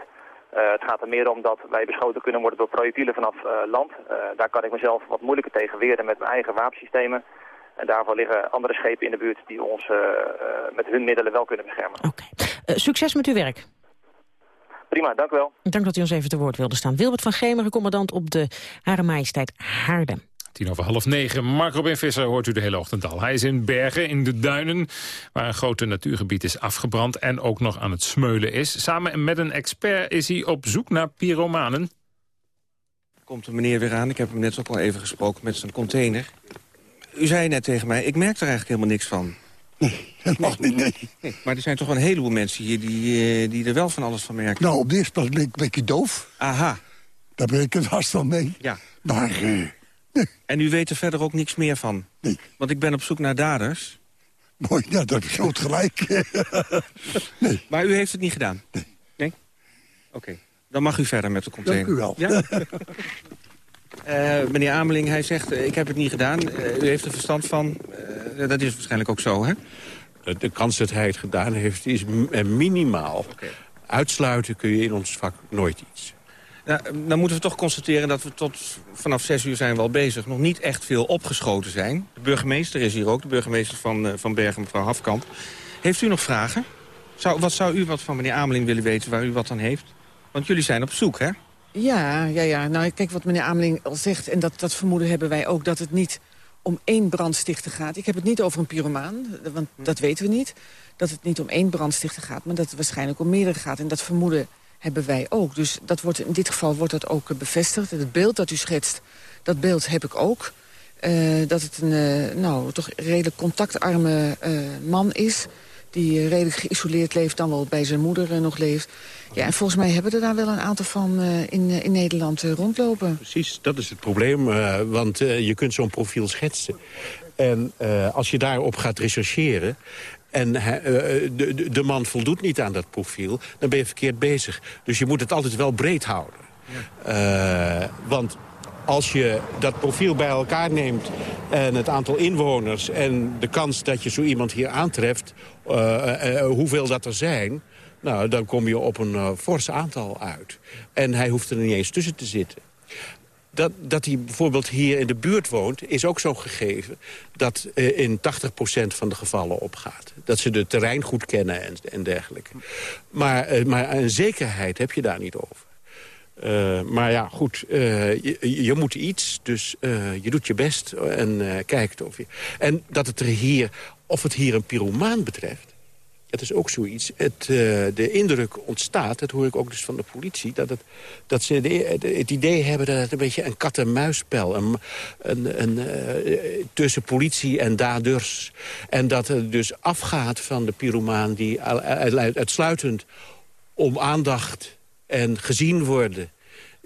het gaat er meer om dat wij beschoten kunnen worden door projectielen vanaf land. daar kan ik mezelf wat moeilijker tegen weren met mijn eigen wapensystemen. En daarvoor liggen andere schepen in de buurt die ons met hun middelen wel kunnen beschermen. Oké. succes met uw werk. Prima, dank u wel. Dank dat u ons even te woord wilde staan. Wilbert van Gemeren, commandant op de Hare Majesteit Haarlem. Tien over half negen. Mark Robin Visser hoort u de hele ochtend al. Hij is in Bergen, in de Duinen, waar een grote natuurgebied is afgebrand... en ook nog aan het smeulen is. Samen met een expert is hij op zoek naar pyromanen. Komt een meneer weer aan. Ik heb hem net ook al even gesproken met zijn container. U zei net tegen mij, ik merk er eigenlijk helemaal niks van. Nee, dat mag niet, nee. Maar er zijn toch wel een heleboel mensen hier die, eh, die er wel van alles van merken. Nou, op de eerste plaats ben ik een beetje doof. Aha. Daar ben ik het vast mee. Ja. Maar... Uh, en u weet er verder ook niks meer van? Nee. Want ik ben op zoek naar daders. Mooi, nou, dat heb je groot gelijk. nee. Maar u heeft het niet gedaan? Nee. Nee? Oké. Dan mag u verder met de container. Dank u wel. Ja? uh, meneer Ameling, hij zegt, uh, ik heb het niet gedaan. Uh, u heeft er verstand van. dat is waarschijnlijk ook zo, hè? De kans dat hij het gedaan heeft is minimaal. Okay. Uitsluiten kun je in ons vak nooit iets. Nou, dan moeten we toch constateren dat we tot vanaf zes uur zijn we al bezig. Nog niet echt veel opgeschoten zijn. De burgemeester is hier ook, de burgemeester van, uh, van Bergen, mevrouw Hafkamp. Heeft u nog vragen? Zou, wat zou u wat van meneer Ameling willen weten waar u wat aan heeft? Want jullie zijn op zoek, hè? Ja, ja, ja. Nou, kijk wat meneer Ameling al zegt... en dat, dat vermoeden hebben wij ook, dat het niet om één brandstichter gaat. Ik heb het niet over een pyromaan, want dat weten we niet. Dat het niet om één brandstichter gaat, maar dat het waarschijnlijk om meerdere gaat. En dat vermoeden hebben wij ook. Dus dat wordt, in dit geval wordt dat ook bevestigd. Het beeld dat u schetst, dat beeld heb ik ook. Uh, dat het een uh, nou, toch redelijk contactarme man is... die redelijk geïsoleerd leeft, dan wel bij zijn moeder nog leeft. Ja, en volgens mij hebben er daar wel een aantal van in, in Nederland rondlopen. Precies, dat is het probleem. want je kunt zo'n profiel schetsen. En als je daarop gaat rechercheren en de, de, man voldoet niet aan dat profiel, dan ben je verkeerd bezig. Dus je moet het altijd wel breed houden. Ja. Uh, want als je dat profiel bij elkaar neemt en het aantal inwoners... en de kans dat je zo iemand hier aantreft, uh, uh, hoeveel dat er zijn... Nou, dan kom je op een fors aantal uit. En hij hoeft er niet eens tussen te zitten dat, dat hij bijvoorbeeld hier in de buurt woont, is ook zo gegeven... dat uh, in 80% van de gevallen opgaat. Dat ze de terrein goed kennen en, en dergelijke. Maar, uh, maar een zekerheid heb je daar niet over. Uh, maar ja, goed, je, je, moet iets, dus je doet je best en kijkt of je... En dat het er hier, of het hier een pyromaan betreft... Het is ook zoiets. Het, uh, de indruk ontstaat, dat hoor ik ook dus van de politie... dat, het, dat ze het idee hebben dat het een beetje een kat-en-muisspel... Een, een, een, uh, tussen politie en daders. En dat het dus afgaat van de pyromaan... die uitsluitend om aandacht en gezien worden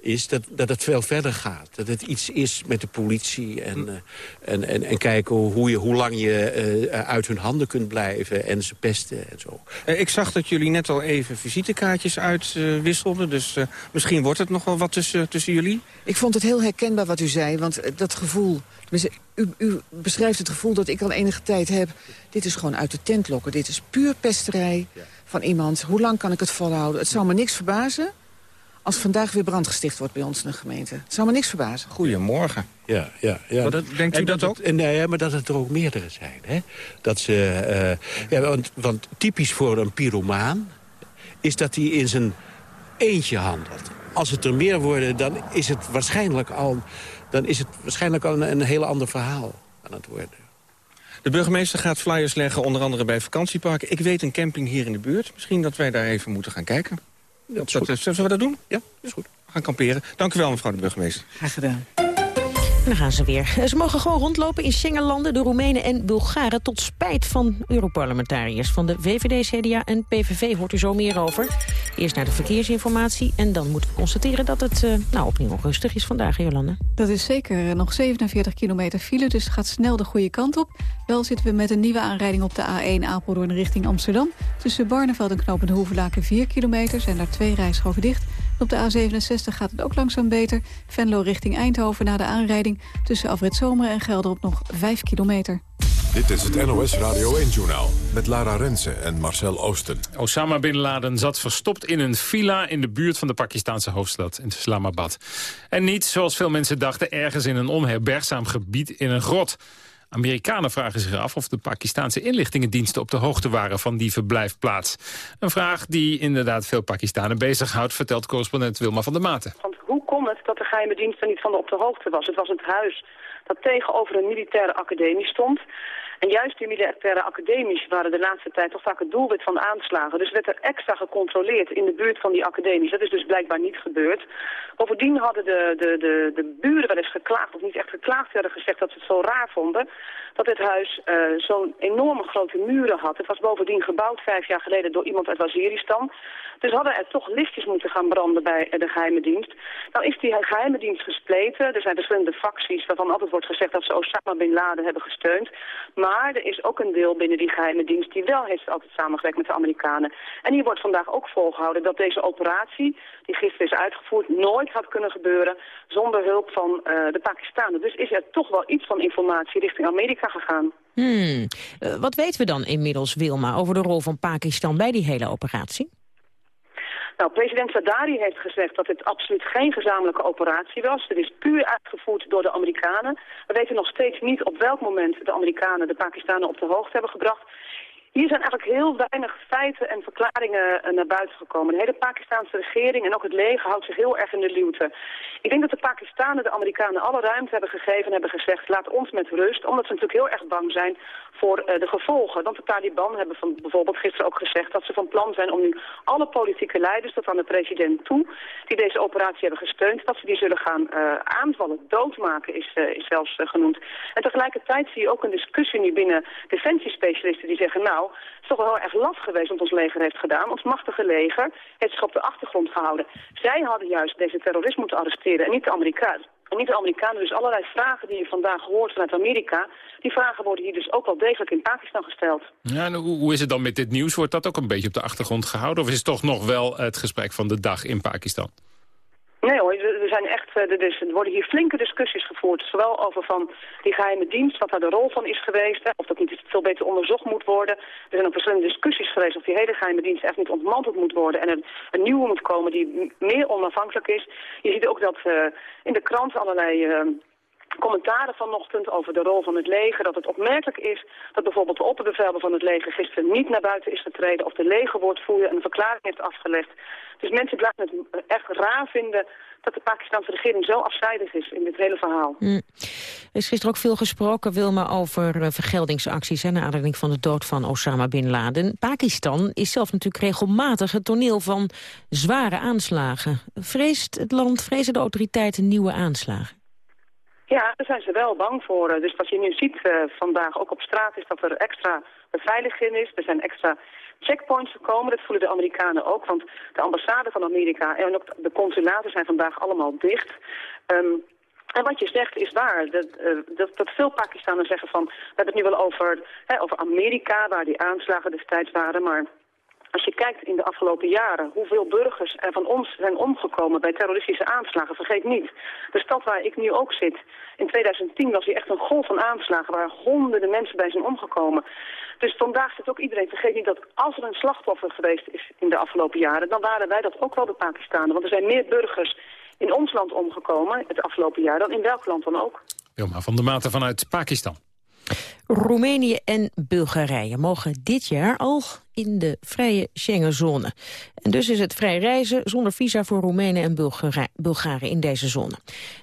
is dat, dat het veel verder gaat. Dat het iets is met de politie en, uh, en, en, en kijken hoe, je, hoe lang je uh, uit hun handen kunt blijven en ze pesten en zo. Ik zag dat jullie net al even visitekaartjes uitwisselden, dus misschien wordt het nog wel wat tussen, tussen jullie? Ik vond het heel herkenbaar wat u zei, want dat gevoel... U, u beschrijft het gevoel dat ik al enige tijd heb. Dit is gewoon uit de tent lokken. Dit is puur pesterij van iemand. Hoe lang kan ik het volhouden? Het zou me niks verbazen als vandaag weer brand gesticht wordt bij ons in de gemeente. Het zou me niks verbazen. Goedemorgen. Ja, ja, ja. Maar dat, denkt u en dat, dat ook? Het, nee, maar dat het er ook meerdere zijn. Hè? Dat ze, uh, ja, want, want typisch voor een pyromaan is dat hij in zijn eentje handelt. Als het er meer worden, dan is het waarschijnlijk al, dan is het waarschijnlijk al een, een heel ander verhaal aan het worden. De burgemeester gaat flyers leggen, onder andere bij vakantieparken. Ik weet een camping hier in de buurt. Misschien dat wij daar even moeten gaan kijken. Zullen we dat doen? Ja, is goed. We gaan kamperen. Dank u wel, mevrouw de burgemeester. Graag gedaan. Dan gaan ze weer. Ze mogen gewoon rondlopen in Schengenlanden, de Roemenen en Bulgaren... tot spijt van Europarlementariërs van de VVD, CDA en PVV. Hoort u zo meer over. Eerst naar de verkeersinformatie en dan moeten we constateren... dat het uh, nou opnieuw rustig is vandaag, Jolanda. Dat is zeker nog 47 kilometer file, dus het gaat snel de goede kant op. Wel zitten we met een nieuwe aanrijding op de A1 Apeldoorn richting Amsterdam. Tussen Barneveld en Knopende Hoevelaken 4 kilometer zijn daar twee rijstroken dicht... Op de A67 gaat het ook langzaam beter. Venlo richting Eindhoven na de aanrijding. Tussen Afrit Zomer en Gelderop nog 5 kilometer. Dit is het NOS Radio 1-journaal met Lara Rensen en Marcel Oosten. Osama Bin Laden zat verstopt in een villa in de buurt van de Pakistanse hoofdstad in Islamabad. En niet, zoals veel mensen dachten, ergens in een onherbergzaam gebied in een grot. Amerikanen vragen zich af of de Pakistanse inlichtingendiensten op de hoogte waren van die verblijfplaats. Een vraag die inderdaad veel Pakistanen bezighoudt, vertelt correspondent Wilma van der Maten. Want hoe kon het dat de geheime dienst er niet van op de hoogte was? Het was het huis dat tegenover een militaire academie stond. En juist die militaire academies waren de laatste tijd toch vaak het doelwit van aanslagen. Dus werd er extra gecontroleerd in de buurt van die academies. Dat is dus blijkbaar niet gebeurd. Bovendien hadden de, de, de, de buren wel eens geklaagd, of niet echt geklaagd, hadden gezegd dat ze het zo raar vonden dat dit huis uh, zo'n enorme grote muren had. Het was bovendien gebouwd vijf jaar geleden door iemand uit Waziristan. Dus hadden er toch lichtjes moeten gaan branden bij de geheime dienst. Nou is die geheime dienst gespleten. Er zijn verschillende facties waarvan altijd wordt gezegd dat ze Osama Bin Laden hebben gesteund. Maar er is ook een deel binnen die geheime dienst die wel heeft altijd samengewerkt met de Amerikanen. En hier wordt vandaag ook volgehouden dat deze operatie, die gisteren is uitgevoerd, nooit had kunnen gebeuren zonder hulp van uh, de Pakistanen. Dus is er toch wel iets van informatie richting Amerika gegaan. Hmm. Uh, wat weten we dan inmiddels, Wilma, over de rol van Pakistan bij die hele operatie? Nou, president Sadari heeft gezegd dat dit absoluut geen gezamenlijke operatie was. Het is puur uitgevoerd door de Amerikanen. We weten nog steeds niet op welk moment de Amerikanen de Pakistanen op de hoogte hebben gebracht. Hier zijn eigenlijk heel weinig feiten en verklaringen naar buiten gekomen. De hele Pakistanse regering en ook het leger houdt zich heel erg in de luwte. Ik denk dat de Pakistanen de Amerikanen alle ruimte hebben gegeven en hebben gezegd... laat ons met rust, omdat ze natuurlijk heel erg bang zijn voor uh, de gevolgen. Want de Taliban hebben van, bijvoorbeeld gisteren ook gezegd dat ze van plan zijn om nu alle politieke leiders tot aan de president toe... die deze operatie hebben gesteund, dat ze die zullen gaan uh, aanvallen. Doodmaken is, is zelfs genoemd. En tegelijkertijd zie je ook een discussie nu binnen defensiespecialisten die zeggen... nou, het is toch wel heel erg laf geweest wat ons leger heeft gedaan. Ons machtige leger heeft zich op de achtergrond gehouden. Zij hadden juist deze terrorist moeten arresteren en niet de Amerikanen. En niet de Amerikanen, dus allerlei vragen die je vandaag hoort vanuit Amerika... die vragen worden hier dus ook wel degelijk in Pakistan gesteld. Ja, en hoe, hoe is het dan met dit nieuws? Wordt dat ook een beetje op de achtergrond gehouden? Of is het toch nog wel het gesprek van de dag in Pakistan? Nee hoor, er, zijn echt, er, worden hier flinke discussies gevoerd. Zowel over van die geheime dienst, wat daar de rol van is geweest. Hè, of dat niet veel beter onderzocht moet worden. Er zijn ook verschillende discussies geweest of die hele geheime dienst echt niet ontmanteld moet worden. En er een nieuwe moet komen die meer onafhankelijk is. Je ziet ook dat uh, in de krant allerlei... Uh, commentaren vanochtend over de rol van het leger. Dat het opmerkelijk is dat bijvoorbeeld de opperbevelder van het leger gisteren niet naar buiten is getreden. Of de legerwoordvoerder een verklaring heeft afgelegd. Dus mensen blijven het echt raar vinden dat de Pakistanse regering zo afzijdig is in dit hele verhaal. Mm. Er is gisteren ook veel gesproken, Wilma, over uh, vergeldingsacties... en naar aanleiding van de dood van Osama Bin Laden. Pakistan is zelf natuurlijk regelmatig het toneel van zware aanslagen. Vreest het land, vrezen de autoriteiten nieuwe aanslagen? Ja, daar zijn ze wel bang voor. Dus wat je nu ziet uh, vandaag ook op straat is dat er extra beveiliging is. Er zijn extra checkpoints gekomen. Dat voelen de Amerikanen ook, want de ambassade van Amerika en ook de consulaten zijn vandaag allemaal dicht. Ehm, en wat je zegt is waar. Dat, uh, dat, dat veel Pakistaners zeggen van... we hebben het nu wel over, hè, over Amerika, waar die aanslagen destijds waren... maar als je kijkt in de afgelopen jaren hoeveel burgers er van ons zijn omgekomen bij terroristische aanslagen, vergeet niet. De stad waar ik nu ook zit, in 2010 was hier echt een golf van aanslagen waar honderden mensen bij zijn omgekomen. Dus vandaag zit ook iedereen, vergeet niet dat als er een slachtoffer geweest is in de afgelopen jaren, dan waren wij dat ook wel de Pakistanen. Want er zijn meer burgers in ons land omgekomen het afgelopen jaar dan in welk land dan ook. Wilma van der Maten vanuit Pakistan. Roemenië en Bulgarije mogen dit jaar al in de vrije Schengenzone. En dus is het vrij reizen zonder visa voor Roemenen en Bulgaren in deze zone.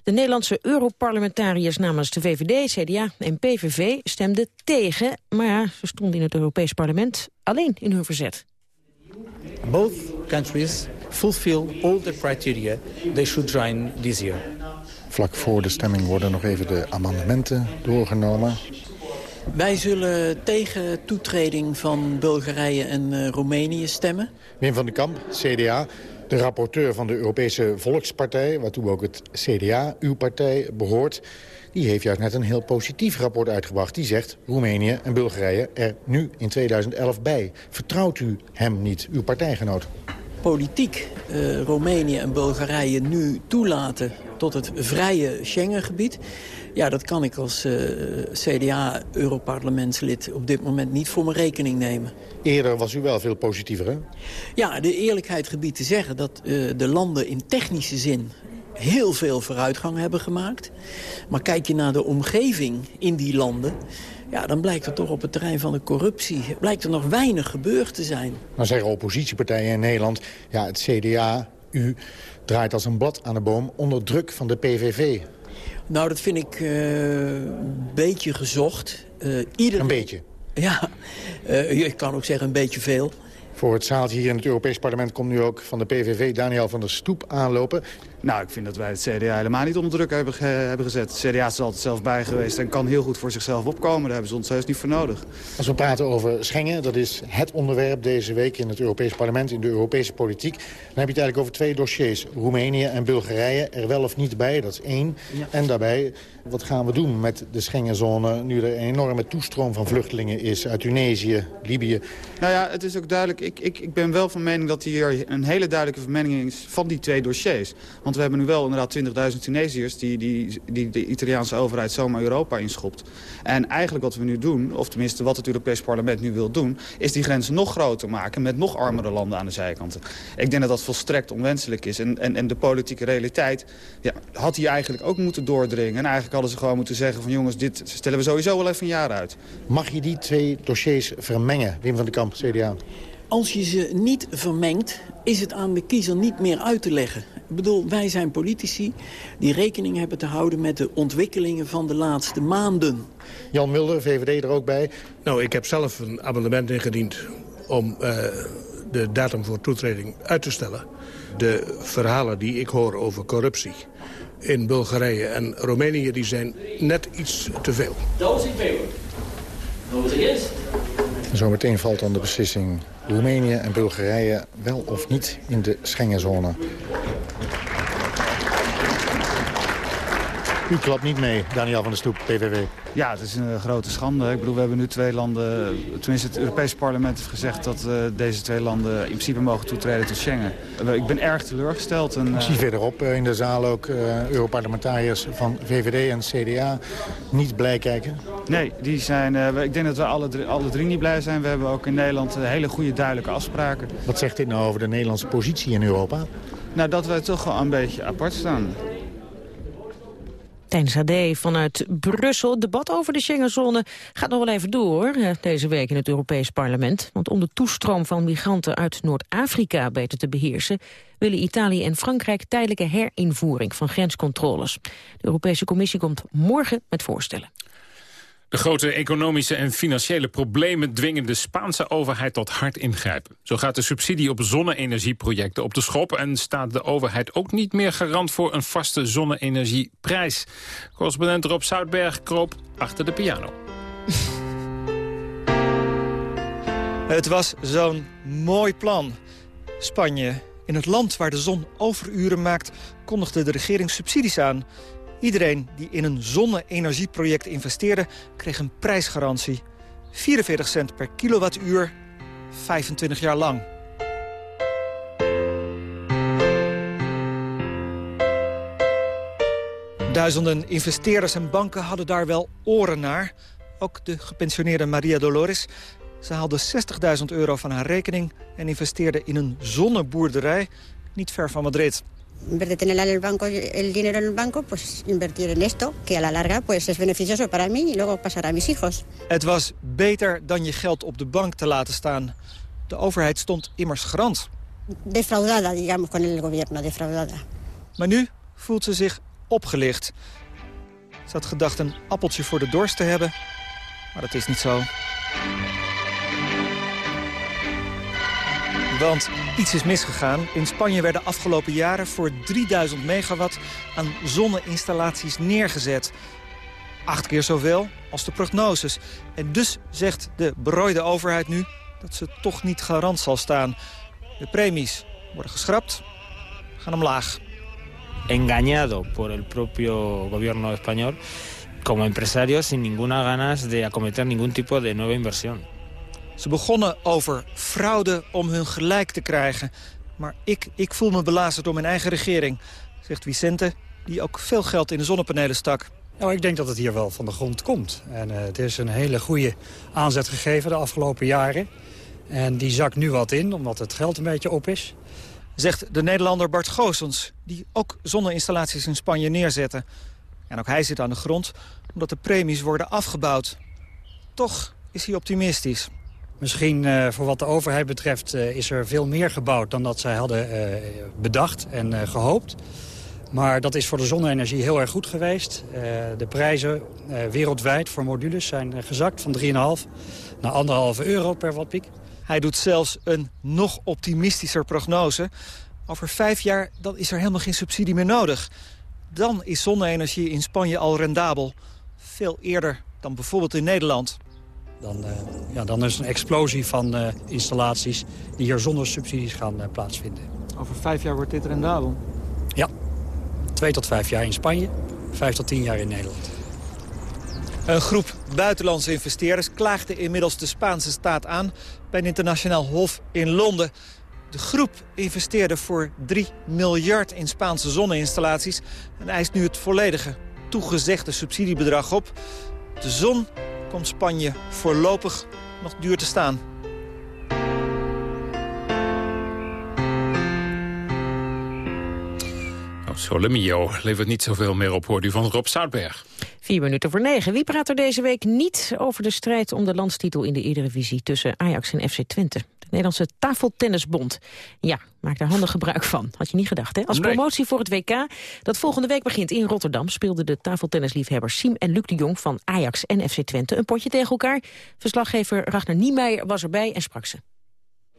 De Nederlandse Europarlementariërs namens de VVD, CDA en PVV stemden tegen... maar ja, ze stonden in het Europees Parlement alleen in hun verzet. Both countries fulfill all the criteria they should join this year. Vlak voor de stemming worden nog even de amendementen doorgenomen. Wij zullen tegen toetreding van Bulgarije en uh, Roemenië stemmen. Wim van den Kamp, CDA, de rapporteur van de Europese Volkspartij... waartoe ook het CDA, uw partij, behoort... die heeft juist net een heel positief rapport uitgebracht. Die zegt Roemenië en Bulgarije er nu in 2011 bij. Vertrouwt u hem niet, uw partijgenoot? Politiek uh, Roemenië en Bulgarije nu toelaten tot het vrije Schengengebied... Ja, dat kan ik als uh, CDA-europarlementslid op dit moment niet voor mijn rekening nemen. Eerder was u wel veel positiever, hè? Ja, de eerlijkheid gebied te zeggen dat uh, de landen in technische zin heel veel vooruitgang hebben gemaakt. Maar kijk je naar de omgeving in die landen... Ja, dan blijkt er toch op het terrein van de corruptie... blijkt er nog weinig gebeurd te zijn. Dan zeggen oppositiepartijen in Nederland... ja, het CDA, u draait als een blad aan de boom onder druk van de PVV. Nou, dat vind ik uh, een beetje gezocht. Uh, ieder... Een beetje? Ja, uh, ik kan ook zeggen een beetje veel. Voor het zaaltje hier in het Europees Parlement komt nu ook van de PVV Daniel van der Stoep aanlopen. Nou, ik vind dat wij het CDA helemaal niet onder druk hebben, ge hebben gezet. Het CDA is er altijd zelf bij geweest en kan heel goed voor zichzelf opkomen. Daar hebben ze ons heus niet voor nodig. Als we praten over Schengen, dat is het onderwerp deze week in het Europees Parlement, in de Europese politiek. Dan heb je het eigenlijk over twee dossiers. Roemenië en Bulgarije er wel of niet bij, dat is één. Ja. En daarbij, wat gaan we doen met de Schengenzone nu er een enorme toestroom van vluchtelingen is uit Tunesië, Libië? Nou ja, het is ook duidelijk, ik, ik, ik ben wel van mening dat hier een hele duidelijke vermenging is van die twee dossiers. Want we hebben nu wel inderdaad 20.000 Tunesiërs... Die, die, die de Italiaanse overheid zomaar Europa inschopt. En eigenlijk wat we nu doen, of tenminste wat het Europees Parlement nu wil doen... is die grenzen nog groter maken met nog armere landen aan de zijkanten. Ik denk dat dat volstrekt onwenselijk is. En, en, en de politieke realiteit ja, had hier eigenlijk ook moeten doordringen. En eigenlijk hadden ze gewoon moeten zeggen van... jongens, dit stellen we sowieso wel even een jaar uit. Mag je die twee dossiers vermengen, Wim van den Kamp, CDA? Als je ze niet vermengt, is het aan de kiezer niet meer uit te leggen. Ik bedoel, wij zijn politici die rekening hebben te houden... met de ontwikkelingen van de laatste maanden. Jan Mulder, VVD er ook bij. Nou, ik heb zelf een amendement ingediend om uh, de datum voor toetreding uit te stellen. De verhalen die ik hoor over corruptie in Bulgarije en Roemenië... die zijn net iets te veel. In favor. Those against. Zometeen valt dan de beslissing Roemenië en Bulgarije wel of niet in de Schengenzone. U klapt niet mee, Daniel van der Stoep, PVV. Ja, het is een grote schande. Ik bedoel, we hebben nu twee landen... Tenminste, het Europese parlement heeft gezegd dat uh, deze twee landen... in principe mogen toetreden tot Schengen. Ik ben erg teleurgesteld. En, uh... Ik zie verderop uh, in de zaal ook Europarlementariërs van VVD en CDA niet blij kijken. Nee, die zijn, ik denk dat we alle drie, alle drie niet blij zijn. We hebben ook in Nederland hele goede, duidelijke afspraken. Wat zegt dit nou over de Nederlandse positie in Europa? Nou, dat wij toch wel een beetje apart staan. Tijn Sade vanuit Brussel. Het debat over de Schengenzone gaat nog wel even door deze week in het Europees Parlement. Want om de toestroom van migranten uit Noord-Afrika beter te beheersen... willen Italië en Frankrijk tijdelijke herinvoering van grenscontroles. De Europese Commissie komt morgen met voorstellen. De grote economische en financiële problemen dwingen de Spaanse overheid tot hard ingrijpen. Zo gaat de subsidie op zonne-energieprojecten op de schop... en staat de overheid ook niet meer garant voor een vaste zonne-energieprijs. Correspondent Rob Zoutberg kroop achter de piano. Het was zo'n mooi plan. Spanje, in het land waar de zon overuren maakt... kondigde de regering subsidies aan. Iedereen die in een zonne-energieproject investeerde... kreeg een prijsgarantie. 44 cent per kilowattuur, 25 jaar lang. Duizenden investeerders en banken hadden daar wel oren naar. Ook de gepensioneerde Maria Dolores. Ze haalde 60.000 euro van haar rekening... en investeerde in een zonneboerderij niet ver van Madrid. En vez de tener el, banco, el dinero en el banco, pues invertir en esto, que a la larga pues es beneficioso para mí y luego pasará a mis hijos. Het was beter dan je geld op de bank te laten staan. De overheid stond immers garant. Defraudada, digamos, con el gobierno, defraudada. Maar nu voelt ze zich opgelicht. Ze had gedacht een appeltje voor de dorst te hebben, maar dat is niet zo. Want iets is misgegaan. In Spanje werden afgelopen jaren voor 3000 megawatt aan zonneinstallaties neergezet. Acht keer zoveel als de prognoses. En dus zegt de berooide overheid nu dat ze toch niet garant zal staan. De premies worden geschrapt, gaan omlaag. engañado por el propio gobierno español como empresarios sin ninguna ganas de acometer ningún tipo de nueva inversión. Ze begonnen over fraude om hun gelijk te krijgen. Maar ik, ik voel me belazerd door mijn eigen regering, zegt Vicente... die ook veel geld in de zonnepanelen stak. Nou, ik denk dat het hier wel van de grond komt. En uh, het is een hele goede aanzet gegeven de afgelopen jaren. En die zakt nu wat in, omdat het geld een beetje op is. Zegt de Nederlander Bart Goossens, die ook zonneinstallaties in Spanje neerzette. En ook hij zit aan de grond, omdat de premies worden afgebouwd. Toch is hij optimistisch. Misschien uh, voor wat de overheid betreft uh, is er veel meer gebouwd dan dat zij hadden uh, bedacht en gehoopt. Maar dat is voor de zonne-energie heel erg goed geweest. de prijzen wereldwijd voor modules zijn gezakt van 3,5 naar 1,5 euro per wattpiek. Hij doet zelfs een nog optimistischer prognose. Over vijf jaar dan is er helemaal geen subsidie meer nodig. Dan is zonne-energie in Spanje al rendabel. Veel eerder dan bijvoorbeeld in Nederland. Dan, uh, ja, dan is een explosie van uh, installaties die hier zonder subsidies gaan uh, plaatsvinden. Over vijf jaar wordt dit rendabel? Ja, twee tot vijf jaar in Spanje, vijf tot tien jaar in Nederland. Een groep buitenlandse investeerders klaagde inmiddels de Spaanse staat aan... bij een internationaal hof in Londen. De groep investeerde voor 3 miljard in Spaanse zonneinstallaties... en eist nu het volledige toegezegde subsidiebedrag op. De zon komt Spanje voorlopig nog duur te staan. Solemio levert niet zoveel meer op, hoort u van Rob Zoutberg. Vier minuten voor negen. Wie praat er deze week niet over de strijd om de landstitel in de Eredivisie tussen Ajax en FC Twente? De Nederlandse Tafeltennisbond. Ja, maak daar handig gebruik van. Had je niet gedacht, hè? Als promotie voor het WK, dat volgende week begint in Rotterdam... speelden de tafeltennisliefhebbers Siem en Luc de Jong van Ajax en FC Twente een potje tegen elkaar. Verslaggever Ragnar Niemeyer was erbij en sprak ze.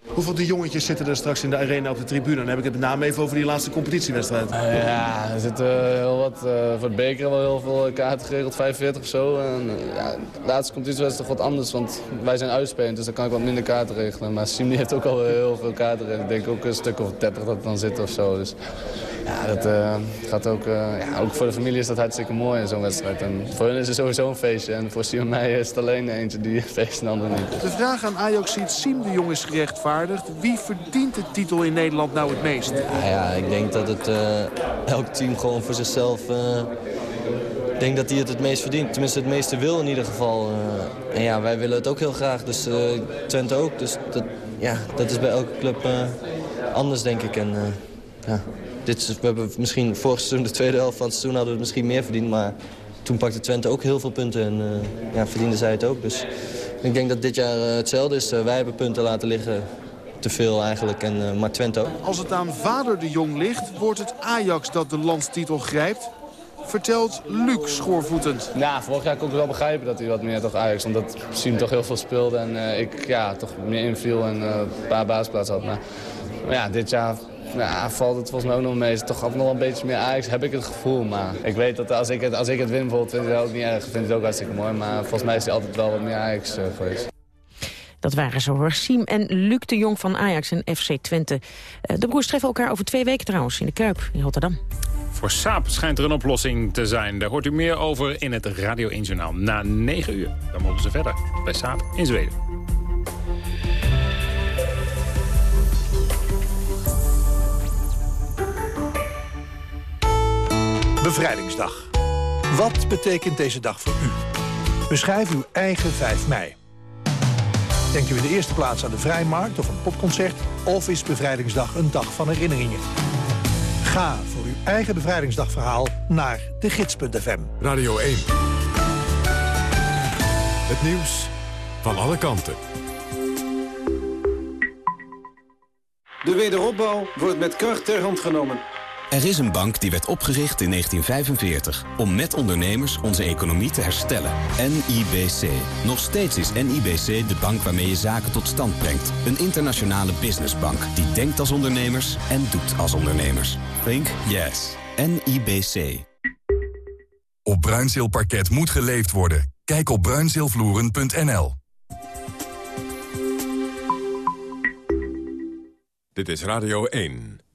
Hoeveel de jongetjes zitten er straks in de arena op de tribune? Dan heb ik het met name even over die laatste competitiewedstrijd. Ja, er zitten heel wat. eh, voor het beker wel heel veel kaarten geregeld, 45 of zo. En, eh, ja, de laatste competitiewedstrijd is toch wat anders, want wij zijn uitspelend, dus dan kan ik wat minder kaarten regelen. Maar Sim heeft ook al heel veel kaarten geregeld. Ik denk ook een stuk of 30 dat dan zit of zo. Dus ja, dat eh, gaat ook, eh, ja, ook voor de familie is dat hartstikke mooi in zo'n wedstrijd. En voor hen is het sowieso een feestje. En voor Sim en mij is het alleen eentje die feest en de ander niet. De vraag aan Ajax ziet Siem de Jong is gerechtvaardigd. Wie verdient de titel in Nederland nou het meest? Ja, ik denk dat het eh, elk team gewoon voor zichzelf... eh, denk dat hij het het meest verdient. Tenminste, het meeste wil in ieder geval. eh. en ja, wij willen het ook heel graag. Dus Twente ook. Dus dat, ja, dat is bij elke club anders, denk ik. En, ja, dit we hebben misschien vorig seizoen, de tweede helft van het seizoen... hadden we het misschien meer verdiend. Maar toen pakte Twente ook heel veel punten. En ja, verdienden zij het ook. Dus ik denk dat dit jaar eh, hetzelfde is. Eh, wij hebben punten laten liggen. Te veel eigenlijk. En, eh, maar Twente ook. Als het aan vader de Jong ligt, wordt het Ajax dat de landstitel grijpt. Vertelt Luc schoorvoetend. Ja, vorig jaar kon ik wel begrijpen dat hij wat meer toch Ajax, omdat Siem toch heel veel speelde en eh, ik ja, toch meer inviel en eh, een paar baasplaatsen had. Maar, maar ja, dit jaar ja, valt het volgens mij ook nog mee. Is toch nog wel een beetje meer Ajax, heb ik het gevoel. Maar ik weet dat als ik het, als ik het win bijvoorbeeld, vind ik het ook niet erg. Ik vind het ook hartstikke mooi, maar volgens mij is hij altijd wel wat meer Ajax eh, geweest. Dat waren ze hoor. Siem en Luc de Jong van Ajax en FC Twente. Eh, de broers treffen elkaar over twee weken trouwens in de Kuip in Rotterdam. Voor Saap schijnt er een oplossing te zijn. Daar hoort u meer over in het Radio 1 Journaal na 9 uur. Dan mogen ze verder bij Saap in Zweden. Bevrijdingsdag. Wat betekent deze dag voor u? Beschrijf uw eigen 5 mei. Denkt u in de eerste plaats aan de Vrijmarkt of een popconcert... of is Bevrijdingsdag een dag van herinneringen? Ga voor uw eigen bevrijdingsdagverhaal naar de gids.fm. Radio 1. Het nieuws van alle kanten. De wederopbouw wordt met kracht ter hand genomen. Er is een bank die werd opgericht in 1945 om met ondernemers onze economie te herstellen. NIBC. Nog steeds is NIBC de bank waarmee je zaken tot stand brengt. Een internationale businessbank die denkt als ondernemers en doet als ondernemers. Think yes. NIBC. Op Bruinzeelparket moet geleefd worden. Kijk op bruinzeelvloeren.nl. Dit is Radio 1.